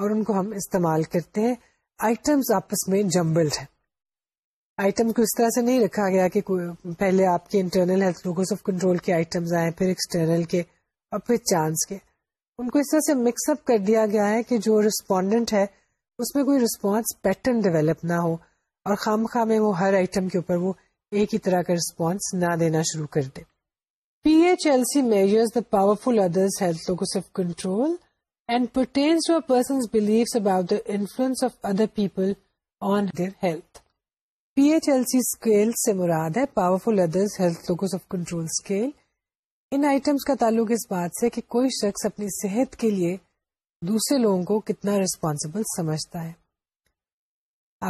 اور ان کو ہم استعمال کرتے ہیں آئٹمس آپس میں جمبلڈ ہے آئٹم کو اس طرح سے نہیں رکھا گیا کہ پہلے آپ کے انٹرنل ہیلتھ آف کنٹرول کے آئٹمس آئے پھر ایکسٹرنل کے اور پھر چانس کے ان کو اس طرح سے مکس اپ کر دیا گیا ہے کہ جو رسپونڈنٹ ہے اس میں کوئی رسپانس پیٹرن ڈیولپ نہ ہو اور خام خواہ وہ ہر آئٹم کے اوپر وہ ایک ہی طرح کا رسپانس نہ دینا شروع کر دے P H L C measures the powerful other person about the influence of other people on their health P H L C scale سے مراد ہے powerful locus of control scale in items کا تعلق اس بات سے کہ کوئی شخص اپنی صحت کے لیے دوسرے لوگوں کو کتنا ریسپانسبل سمجھتا ہے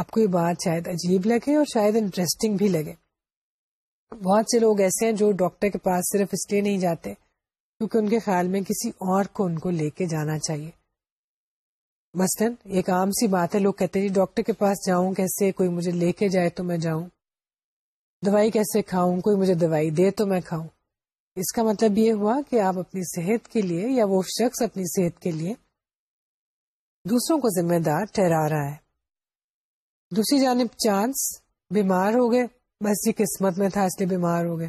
آپ کو یہ بات شاید عجیب لگے اور شاید انٹرسٹنگ بھی لگے بہت سے لوگ ایسے ہیں جو ڈاکٹر کے پاس صرف اس لیے نہیں جاتے کیونکہ ان کے خیال میں کسی اور کو ان کو لے کے جانا چاہیے مثلاً ایک عام سی بات ہے لوگ کہتے ہیں جی ڈاکٹر کے پاس جاؤں کیسے کوئی مجھے لے کے جائے تو میں جاؤں دوائی کیسے کھاؤں کوئی مجھے دوائی دے تو میں کھاؤں اس کا مطلب یہ ہوا کہ آپ اپنی صحت کے لیے یا وہ شخص اپنی صحت کے لیے دوسروں کو ذمہ دار ٹھہرا رہا ہے دوسری جانب چانس بیمار ہو گئے بس جی قسمت میں تھا اس لیے بیمار ہو گئے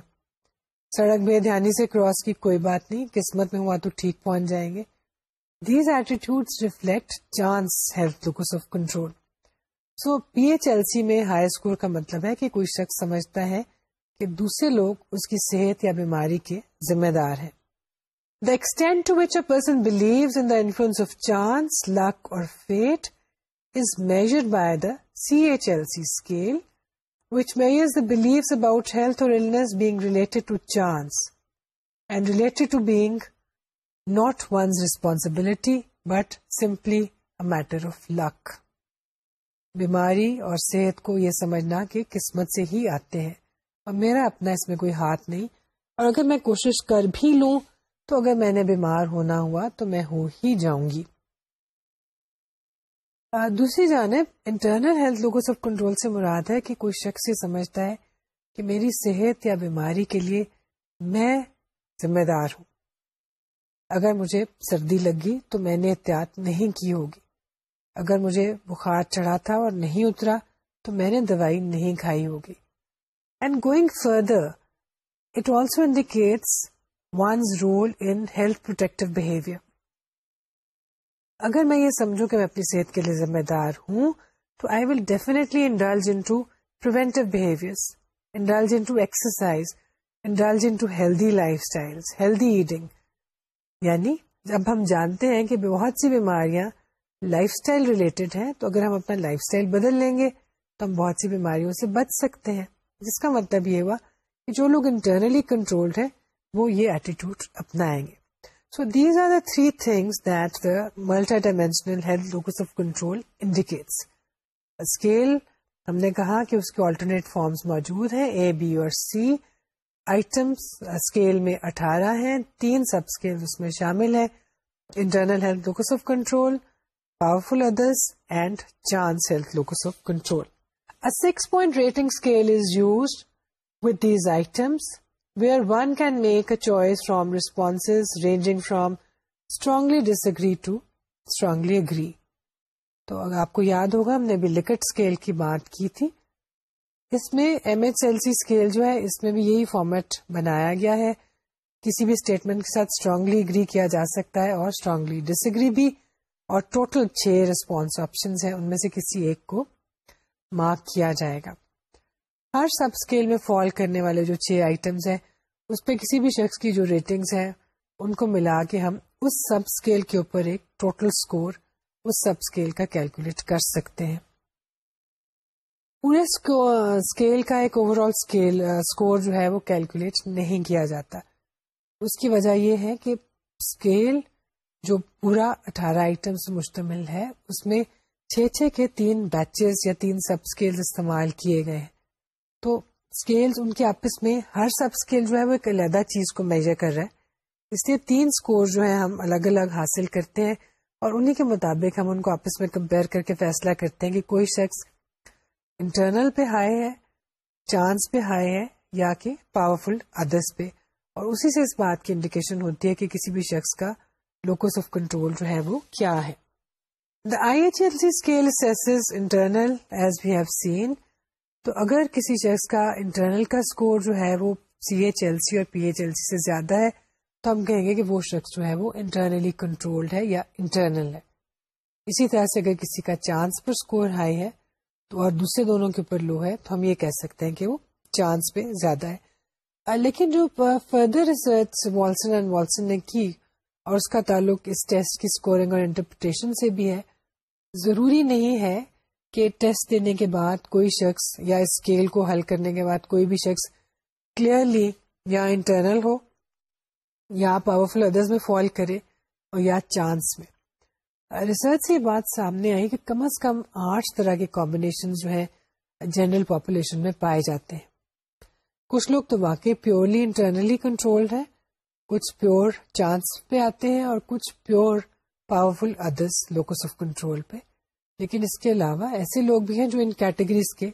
سڑک بے دھیانی سے کراس کی کوئی بات نہیں قسمت میں ہوا تو ٹھیک پہنچ جائیں گے these attitude reflect chance locus of control so P H L C میں ہائی اسکور کا مطلب ہے کہ کوئی شخص سمجھتا ہے کہ دوسرے لوگ اس کی صحت یا بیماری کے ذمہ دار ہیں the extent to which a person believe in the influence of chance luck اور fate is measured by the C H L C scale not one's believes about health اور میٹر آف لک بیماری اور صحت کو یہ سمجھنا کہ قسمت سے ہی آتے ہیں اور میرا اپنا اس میں کوئی ہاتھ نہیں اور اگر میں کوشش کر بھی لوں تو اگر میں نے بیمار ہونا ہوا تو میں ہو ہی جاؤں گی دوسری جانب انٹرنل ہیلتھ لوگوں آف کنٹرول سے مراد ہے کہ کوئی شخص یہ سمجھتا ہے کہ میری صحت یا بیماری کے لیے میں ذمہ دار ہوں اگر مجھے سردی لگی تو میں نے احتیاط نہیں کی ہوگی اگر مجھے بخار چڑھا تھا اور نہیں اترا تو میں نے دوائی نہیں کھائی ہوگی and going further it also indicates one's role in health protective behaviour اگر میں یہ سمجھوں کہ میں اپنی صحت کے لیے ذمہ دار ہوں تو آئی ول ڈیفینیٹلی جب ہم جانتے ہیں کہ بہت سی بیماریاں لائف اسٹائل ریلیٹڈ ہیں تو اگر ہم اپنا لائف اسٹائل بدل لیں گے تو ہم بہت سی بیماریوں سے بچ سکتے ہیں جس کا مطلب یہ ہوا کہ جو لوگ انٹرنلی کنٹرولڈ ہیں وہ یہ ایٹیٹیوڈ اپنائیں گے so these are the three things multidimensional indicates ہم نے کہا کہ اس کے آلٹرنیٹ فارمز موجود ہیں اے بی اور سی آئٹمس اسکیل میں اٹھارہ ہیں تین سب اسکیل اس میں شامل ہیں internal health locus of control powerful others and chance health locus of control six point rating scale is use these items where one can make a choice from responses ranging from strongly disagree to strongly agree تو اگر آپ کو یاد ہوگا ہم نے بھی لکٹ scale کی بات کی تھی اس میں M H L C scale جو ہے اس میں بھی یہی فارمیٹ بنایا گیا ہے کسی بھی اسٹیٹمنٹ کے ساتھ اسٹرانگلی اگری کیا جا سکتا ہے اور اسٹرانگلی ڈس اگری بھی اور ٹوٹل چھ ریسپانس آپشن ہیں ان میں سے کسی ایک کو مارک کیا جائے گا ہر سب اسکیل میں فال کرنے والے جو چھ آئٹمس ہیں اس پہ کسی بھی شخص کی جو ریٹنگس ہیں ان کو ملا کے ہم اس سب اسکیل کے اوپر ایک ٹوٹل اسکور اس سب اسکیل کا کیلکولیٹ کر سکتے ہیں پورے اسکیل کا ایک اوور آل اسکیل اسکور جو ہے وہ کیلکولیٹ نہیں کیا جاتا اس کی وجہ یہ ہے کہ اسکیل جو پورا اٹھارہ آئٹمس مشتمل ہے اس میں چھ چھ کے تین بیچز یا تین سب اسکیل استعمال کیے گئے ہیں تو اسکیل ان کے آپس میں ہر سب اسکیل جو ہے وہ ایک علیحدہ چیز کو میجر کر رہا ہے اس لیے تین اسکور جو ہے ہم الگ الگ حاصل کرتے ہیں اور انہیں کے مطابق ہم ان کو آپس میں کمپیئر کر کے فیصلہ کرتے ہیں کہ کوئی شخص انٹرنل پہ ہائی ہے چانس پہ ہائی ہے یا کہ پاورفل ادرس پہ اور اسی سے اس بات کی انڈیکیشن ہوتی ہے کہ کسی بھی شخص کا لوکس آف کنٹرول جو ہے وہ کیا ہے the I H L C scale internal as we have seen تو اگر کسی شخص کا انٹرنل کا اسکور جو ہے وہ سی ایچ ایل سی اور پی ایچ ایل سی سے زیادہ ہے تو ہم کہیں گے کہ وہ شخص جو ہے وہ انٹرنلی کنٹرولڈ ہے یا انٹرنل ہے اسی طرح سے اگر کسی کا چانس پر اسکور ہائی ہے تو اور دوسرے دونوں کے اوپر لو ہے تو ہم یہ کہہ سکتے ہیں کہ وہ چانس پہ زیادہ ہے لیکن جو further research Wallston and Wallston نے کی اور اس کا تعلق اس ٹیسٹ کی اسکورنگ اور انٹرپریٹیشن سے بھی ہے ضروری نہیں ہے کہ ٹیسٹ دینے کے بعد کوئی شخص یا اسکیل کو حل کرنے کے بعد کوئی بھی شخص کلیئرلی یا انٹرنل ہو یا پاورفل ادرس میں فال کرے اور یا چانس میں ریسرچ سے بات سامنے آئی کہ کم از کم آٹھ طرح کے کمبینیشن جو ہے جنرل پاپولیشن میں پائے جاتے ہیں کچھ لوگ تو واقعی پیورلی انٹرنلی کنٹرول ہے کچھ پیور چانس پہ آتے ہیں اور کچھ pure powerful others locus of control پہ لیکن اس کے علاوہ ایسے لوگ بھی ہیں جو ان کیٹیگریز کے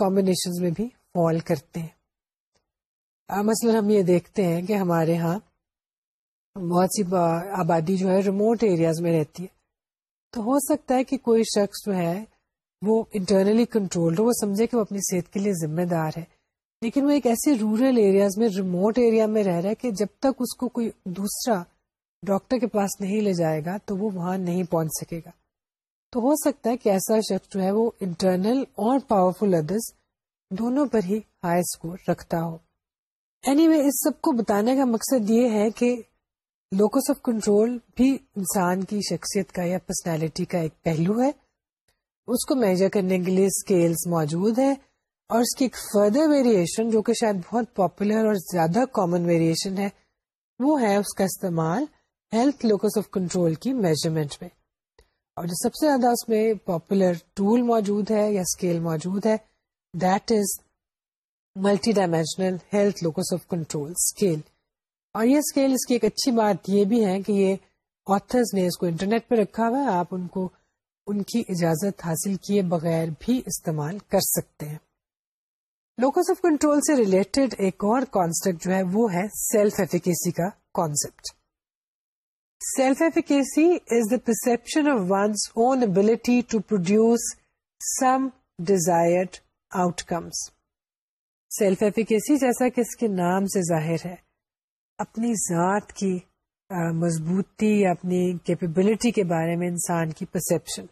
کمبینیشن میں بھی فال کرتے ہیں مثلاً ہم یہ دیکھتے ہیں کہ ہمارے ہاں بہت سی آبادی جو ہے ریموٹ ایریاز میں رہتی ہے تو ہو سکتا ہے کہ کوئی شخص جو ہے وہ انٹرنلی کنٹرول ہو وہ سمجھے کہ وہ اپنی صحت کے لیے ذمہ دار ہے لیکن وہ ایک ایسے رورل ایریاز میں ریموٹ ایریا میں رہ رہا ہے کہ جب تک اس کو کوئی دوسرا ڈاکٹر کے پاس نہیں لے جائے گا تو وہ وہاں نہیں پہنچ سکے گا تو ہو سکتا ہے کہ ایسا شخص جو ہے وہ انٹرنل اور پاورفل ادرس دونوں پر ہی ہائی اسکور رکھتا ہو اینی anyway, اس سب کو بتانے کا مقصد یہ ہے کہ لوکس آف کنٹرول بھی انسان کی شخصیت کا یا پرسنالٹی کا ایک پہلو ہے اس کو میجر کرنے کے لیے اسکیلس موجود ہے اور اس کی ایک فردر ویریشن جو کہ شاید بہت پاپولر اور زیادہ کامن ویریشن ہے وہ ہے اس کا استعمال ہیلتھ لوکس آف کنٹرول کی میجرمنٹ میں اور جو سب سے زیادہ اس میں پاپولر ٹول موجود ہے یا اسکیل موجود ہے that is multi dimensional health locus of control scale اور یہ اسکیل اس کی ایک اچھی بات یہ بھی ہے کہ یہ آتھرز نے اس کو انٹرنیٹ پہ رکھا ہوا ہے آپ ان کو ان کی اجازت حاصل کیے بغیر بھی استعمال کر سکتے ہیں لوکس آف کنٹرول سے ریلیٹڈ ایک اور کانسپٹ جو ہے وہ ہے سیلف ایفیکیسی کا concept self efficacy is the perception of one's own ability to produce some desired outcomes self efficacy جیسا کہ اس کے نام سے ظاہر ہے اپنی ذات کی مضبوطی یا اپنی کیپیبلٹی کے بارے میں انسان کی پرسیپشن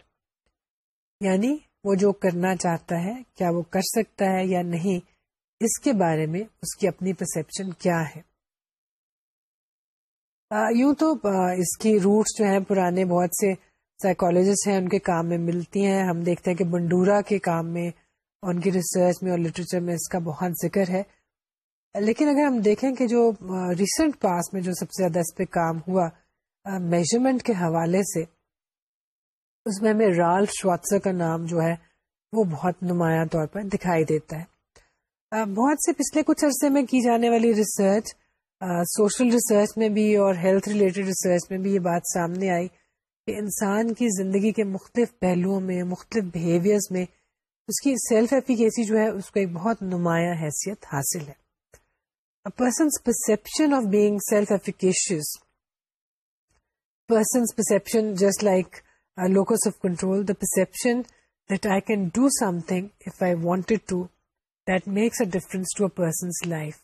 یعنی وہ جو کرنا چاہتا ہے کیا وہ کر سکتا ہے یا نہیں اس کے بارے میں اس کی اپنی پرسپشن کیا ہے یوں تو اس کی روٹس جو ہیں پرانے بہت سے سائیکالوجسٹ ہیں ان کے کام میں ملتی ہیں ہم دیکھتے ہیں کہ بنڈورا کے کام میں ان کی ریسرچ میں اور لٹریچر میں اس کا بہت ذکر ہے لیکن اگر ہم دیکھیں کہ جو ریسنٹ پاس میں جو سب سے زیادہ اس پہ کام ہوا میجرمنٹ کے حوالے سے اس میں ہمیں رال شواتسر کا نام جو ہے وہ بہت نمایاں طور پر دکھائی دیتا ہے بہت سے پچھلے کچھ عرصے میں کی جانے والی ریسرچ سوشل ریسرچ میں بھی اور ہیلتھ ریلیٹڈ ریسرچ میں بھی یہ بات سامنے آئی کہ انسان کی زندگی کے مختلف پہلوؤں میں مختلف بہیویئرز میں اس کی سیلف ایفیکیسی جو ہے اس کو ایک بہت نمایاں حیثیت حاصل ہے person's perception of being self efficacious person's perception just like locus of control the perception that I can do something if I wanted to that makes a difference to a person's life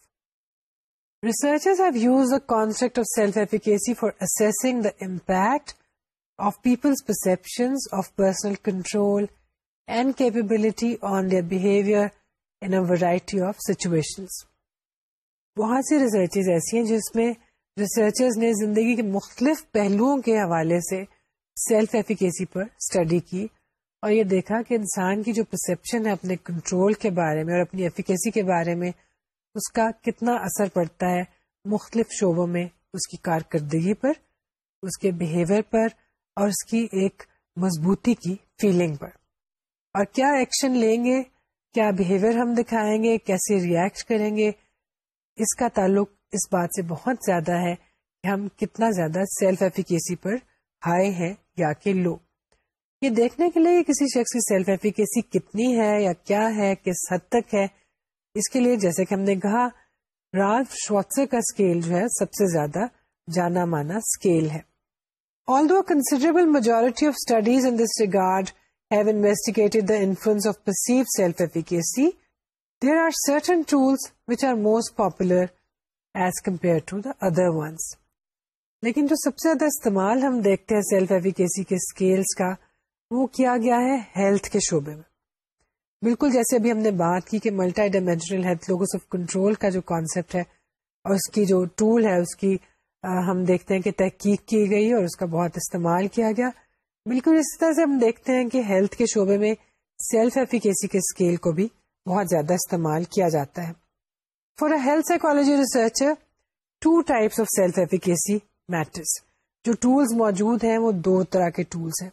people's use of concept of self capability on the impact of a control of situations. بہت سی researches ایسی ہیں جس میں researchers نے زندگی کے مختلف پہلوؤں کے حوالے سے سیلف ایفیکیسی پر اسٹڈی کی اور یہ دیکھا کہ انسان کی جو پرسیپشن اپنے کنٹرول کے بارے میں اور اپنی ایفیکیسی کے بارے میں اس کا کتنا اثر پڑتا ہے مختلف شعبوں میں اس کی کارکردگی پر اس کے بہیویئر پر اور اس کی ایک مضبوطی کی فیلنگ پر اور کیا ایکشن لیں گے کیا بہیویئر ہم دکھائیں گے کیسے ریئیکٹ کریں گے اس کا تعلق اس بات سے بہت زیادہ ہے کہ ہم کتنا زیادہ سیلف ایفیکیسی پر ہائی ہیں یا کہ لو یہ دیکھنے کے لیے کسی شخص کی سیلف ایفیکیسی کتنی ہے یا کیا ہے کس حد تک ہے اس کے لیے جیسے کہ ہم نے کہا رالف شو کا اسکیل جو ہے سب سے زیادہ جانا مانا اسکیل ہے majority of studies which are most popular as compare لیکن جو سب سے زیادہ استعمال ہم دیکھتے ہیں سیلف ایفیکیسی کے اسکیلس کا وہ کیا گیا ہے ہیلتھ کے شعبے میں بالکل جیسے ابھی ہم نے بات کی کہ ملٹا ڈائمینشنل ہیلتھ آف کنٹرول کا جو کانسیپٹ ہے اور اس کی جو ٹول ہے اس کی ہم دیکھتے ہیں کہ تحقیق کی گئی اور اس کا بہت استعمال کیا گیا بالکل اسی طرح سے ہم دیکھتے ہیں کہ ہیلتھ کے شعبے میں سیلف ایفیکیسی کے اسکیل کو بھی بہت زیادہ استعمال کیا جاتا ہے for health psychology researcher two types of self efficacy measures جو ٹولس موجود ہیں وہ دو طرح کے ٹولس ہیں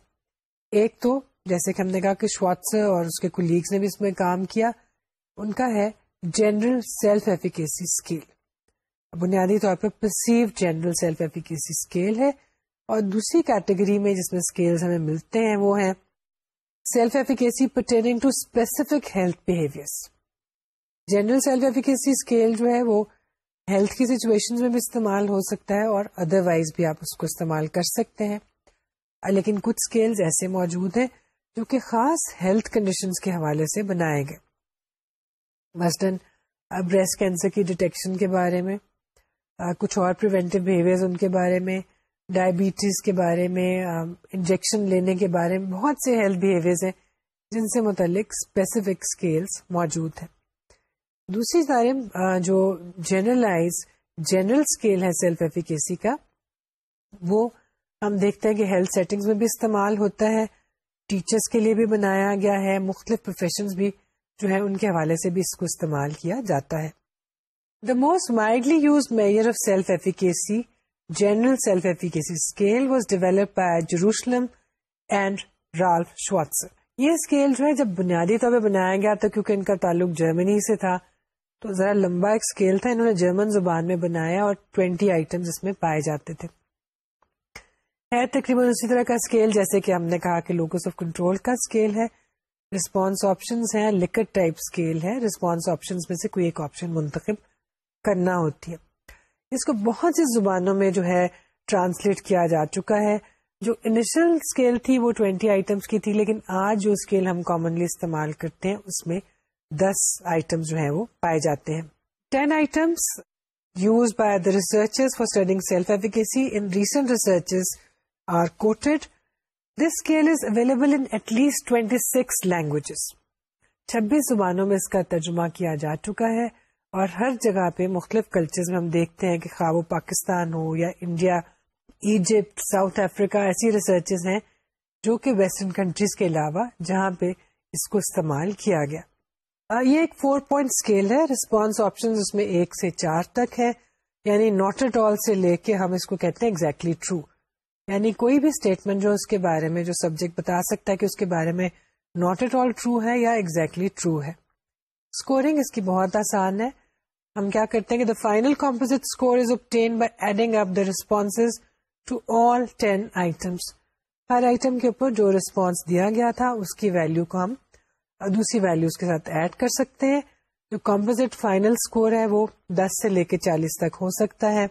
ایک تو جیسے کہ ہم نے کہا کہ شواٹس اور اس کے کولیگس نے بھی اس میں کام کیا ان کا ہے جنرل سیلف ایفیکیسی اسکیل بنیادی طور پر perceive general self efficacy scale ہے اور دوسری کیٹیگری میں جس میں ہمیں ملتے ہیں وہ ہیں self efficacy to specific health general self efficacy scale جو ہے وہ ہیلتھ کی سچویشن میں بھی استعمال ہو سکتا ہے اور ادر وائز بھی آپ اس کو استعمال کر سکتے ہیں لیکن کچھ اسکیلز ایسے موجود ہیں جو کہ خاص ہیلتھ کنڈیشنز کے حوالے سے بنائے گئے مثلاً بریسٹ کینسر کی ڈیٹیکشن کے بارے میں کچھ اور پریونٹیو بہیویئر ان کے بارے میں ڈائبٹیز کے بارے میں انجیکشن لینے کے بارے میں بہت سے ہیلتھ بہیویئر ہیں جن سے متعلق اسپیسیفک اسکیلس موجود ہیں دوسری طرح جو جنرلائز جنرل اسکیل ہے سیلف ایفیکیسی کا وہ ہم دیکھتے ہیں کہ ہیلتھ سیٹنگز میں بھی استعمال ہوتا ہے ٹیچرس کے لیے بھی بنایا گیا ہے مختلف پروفیشن بھی جو ہے ان کے حوالے سے بھی اس کو استعمال کیا جاتا ہے the most widely use measure of self efficacy general self efficacy scale was develop by Jerusalem and Ralf یہ اسکیل جو ہے جب بنیادی طور پہ بنایا گیا تھا کیونکہ ان کا تعلق جرمنی سے تھا تو ذرا لمبا ایک اسکیل تھا انہوں نے جرمن زبان میں بنایا اور ٹوینٹی آئٹم اس میں پائے جاتے تھے ہے تقریباً اسی طرح کا اسکیل جیسے کہ ہم نے کہا کہ لوکس آف کنٹرول کا اسکیل ہے آپشنس آپشن ہے ٹائپ اسکیل ہے رسپانس آپشن میں سے کوئی ایک آپشن منتخب کرنا ہوتی ہے اس کو بہت سی زبانوں میں جو ہے ٹرانسلیٹ کیا جا چکا ہے جو انیشل اسکیل تھی وہ ٹوینٹی آئٹمس کی تھی لیکن آج جو اسکیل ہم کامنلی استعمال کرتے ہیں اس میں دس آئٹم جو ہیں وہ پائے جاتے ہیں ten items use by the researchers are this scale is available in at least twenty six languages چھبیس زبانوں میں اس کا ترجمہ کیا جا چکا ہے اور ہر جگہ پہ مختلف کلچرز میں ہم دیکھتے ہیں کہ خواب و پاکستان ہو یا انڈیا ایجپٹ ساؤتھ افریقہ ایسی ریسرچ ہیں جو کہ ویسٹرن کنٹریز کے علاوہ جہاں پہ اس کو استعمال کیا گیا یہ ایک فور پوائنٹ اسکیل ہے ریسپانس آپشن اس میں ایک سے چار تک ہے یعنی ناٹ ایٹ آل سے لے کے ہم اس کو کہتے ہیں ایگزیکٹلی exactly ٹرو یعنی کوئی بھی اسٹیٹمنٹ جو اس کے بارے میں جو سبجیکٹ بتا سکتا ہے کہ اس کے بارے میں ناٹ ایٹ آل ٹرو ہے یا ایگزیکٹلی exactly ٹرو ہے اسکورنگ اس کی بہت آسان ہے ہم کیا کرتے ہیں کہ the final composite score is by adding up the response to all ten items Hare item کے اوپر جو ریسپانس دیا گیا تھا اس کی ویلو کو ہم دوسری ویلوز کے ساتھ ایڈ کر سکتے ہیں جو کمپوزٹ فائنل اسکور ہے وہ دس سے لے کے چالیس تک ہو سکتا ہے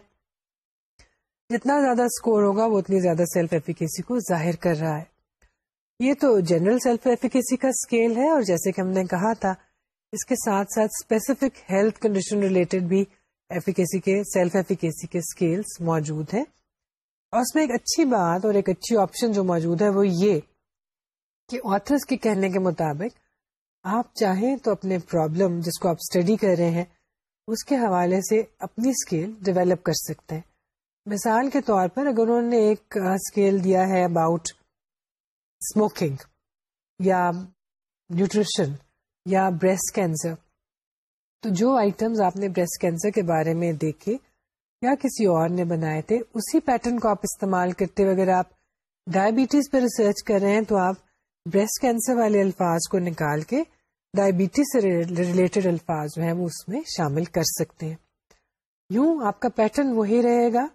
جتنا زیادہ اسکور ہوگا وہ اتنی زیادہ سیلف ایفیکیسی کو ظاہر کر رہا ہے یہ تو جنرل سیلف ایفیکیسی کا اسکیل ہے اور جیسے کہ ہم نے کہا تھا اس کے ساتھ ساتھ اسپیسیفک ہیلتھ کنڈیشن ریلیٹڈ بھی ایفیکیسی کے سیلف ایفیکیسی کے اسکیلس موجود ہیں اور اس میں ایک اچھی بات اور ایک اچھی آپشن جو موجود ہے وہ یہ کہ آتھرس کے کہنے کے مطابق آپ چاہیں تو اپنے پرابلم جس کو آپ اسٹڈی کر رہے ہیں اس کے حوالے سے اپنی اسکیل ڈیولپ کر سکتے ہیں مثال کے طور پر اگر انہوں نے ایک اسکیل دیا ہے اباؤٹ اسموکنگ یا نیوٹریشن یا بریسٹ کینسر تو جو آئٹمس آپ نے بریسٹ کینسر کے بارے میں دیکھے یا کسی اور نے بنائے تھے اسی پیٹرن کو آپ استعمال کرتے ہوئے اگر آپ ڈائبٹیز پہ ریسرچ کر رہے ہیں تو آپ بریسٹ کینسر والے الفاظ کو نکال کے ڈائبٹیز سے ریلیٹڈ الفاظ جو ہیں وہ اس میں شامل کر سکتے ہیں یوں آپ کا پیٹرن وہی رہے گا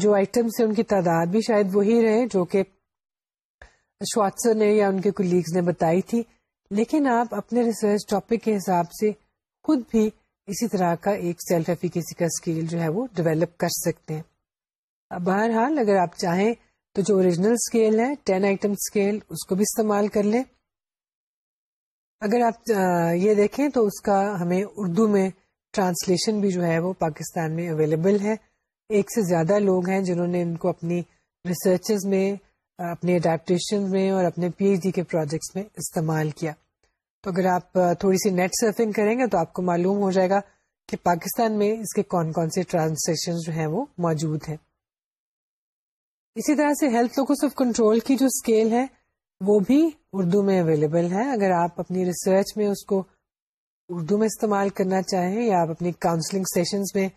جو آئٹمس ہیں ان کی تعداد بھی شاید وہی رہے جو کہ شواتسر نے یا ان کے کولیگز نے بتائی تھی لیکن آپ اپنے ریسرچ ٹاپک کے حساب سے خود بھی اسی طرح کا ایک سیلف ایفیکیسی کا اسکیل جو ہے وہ ڈیولپ کر سکتے ہیں بہرحال اگر آپ چاہیں تو جو اوریجنل اسکیل ہے ٹین آئٹم اسکیل اس کو بھی استعمال کر لیں اگر آپ یہ دیکھیں تو اس کا ہمیں اردو میں ٹرانسلیشن بھی جو ہے وہ پاکستان میں اویلیبل ہے ایک سے زیادہ لوگ ہیں جنہوں نے ان کو اپنی ریسرچز میں اپنے اڈیپٹیشن میں اور اپنے پی ایچ ڈی کے پروجیکٹس میں استعمال کیا تو اگر آپ تھوڑی سی نیٹ سرفنگ کریں گے تو آپ کو معلوم ہو جائے گا کہ پاکستان میں اس کے کون کون سے ٹرانسلیشن جو ہیں وہ موجود ہیں اسی طرح سے ہیلتھ لوکس آف کنٹرول کی جو اسکیل ہے وہ بھی اردو میں اویلیبل ہے اگر آپ اپنی ریسرچ میں اس کو اردو میں استعمال کرنا چاہیں یا آپ اپنی کاؤنسلنگ سیشنز میں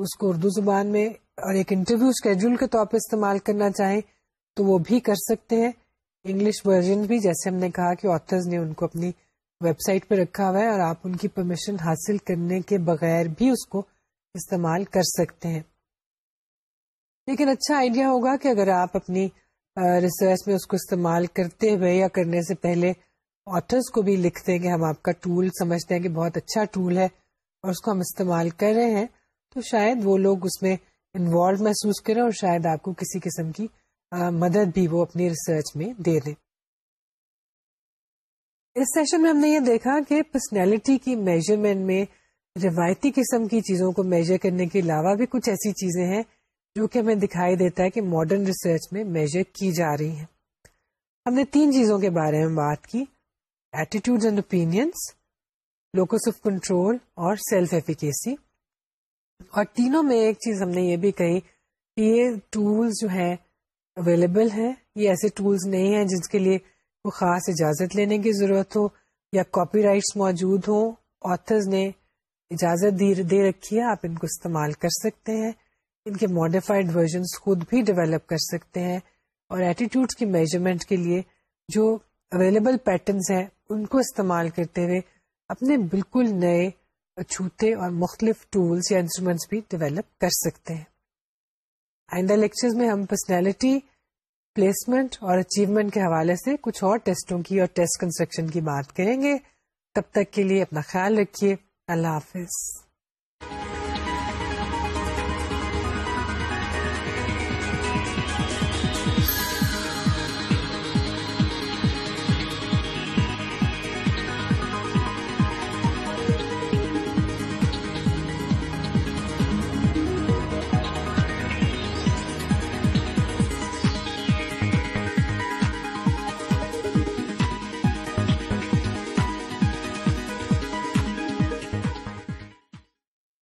اس کو اردو زبان میں اور ایک انٹرویو اسکیڈول کے طور پہ استعمال کرنا چاہیں تو وہ بھی کر سکتے ہیں انگلش ورژن بھی جیسے ہم نے کہا کہ آتھرز نے ان کو اپنی ویب سائٹ پہ رکھا ہوا ہے اور آپ ان کی پرمیشن حاصل کرنے کے بغیر بھی اس کو استعمال کر سکتے ہیں لیکن اچھا آئیڈیا ہوگا کہ اگر آپ اپنی ریسرچ میں اس کو استعمال کرتے ہوئے یا کرنے سے پہلے آتھرس کو بھی لکھتے ہیں کہ ہم آپ کا ٹول سمجھتے ہیں کہ بہت اچھا ٹول ہے اور اس کو ہم استعمال کر رہے ہیں تو شاید وہ لوگ اس میں انوالو محسوس کریں اور شاید آپ کو کسی قسم کی مدد بھی وہ اپنی ریسرچ میں دے دیں اس سیشن میں ہم نے یہ دیکھا کہ پرسنالٹی کی میجرمنٹ میں روایتی قسم کی چیزوں کو میجر کرنے کے علاوہ بھی کچھ ایسی چیزیں ہیں جو کہ ہمیں دکھائی دیتا ہے کہ ماڈرن ریسرچ میں میجر کی جا رہی ہیں ہم نے تین چیزوں کے بارے میں بات کی attitude and opinions locus of control اور سیلف ایفیکیسی اور تینوں میں ایک چیز ہم نے یہ بھی کہی کہ یہ ٹولز جو ہیں اویلیبل ہیں یہ ایسے ٹولز نہیں ہیں جن کے لیے خاص اجازت لینے کی ضرورت ہو یا کاپی رائٹس موجود ہوں آتھرز نے اجازت دے رکھی ہے آپ ان کو استعمال کر سکتے ہیں ان کے ماڈیفائڈ ورژنس خود بھی ڈیولپ کر سکتے ہیں اور ایٹیٹیوڈس کی میجرمنٹ کے لیے جو اویلیبل پیٹرنس ہیں ان کو استعمال کرتے ہوئے اپنے بالکل نئے اچھوتے اور مختلف ٹولس یا انسٹرومینٹس بھی ڈیولپ کر سکتے ہیں آئندہ لیکچرز میں ہم پرسنالٹی پلیسمنٹ اور اچیومنٹ کے حوالے سے کچھ اور ٹیسٹوں کی اور ٹیسٹ کنسٹرکشن کی بات کریں گے تب تک کے لیے اپنا خیال رکھیے اللہ حافظ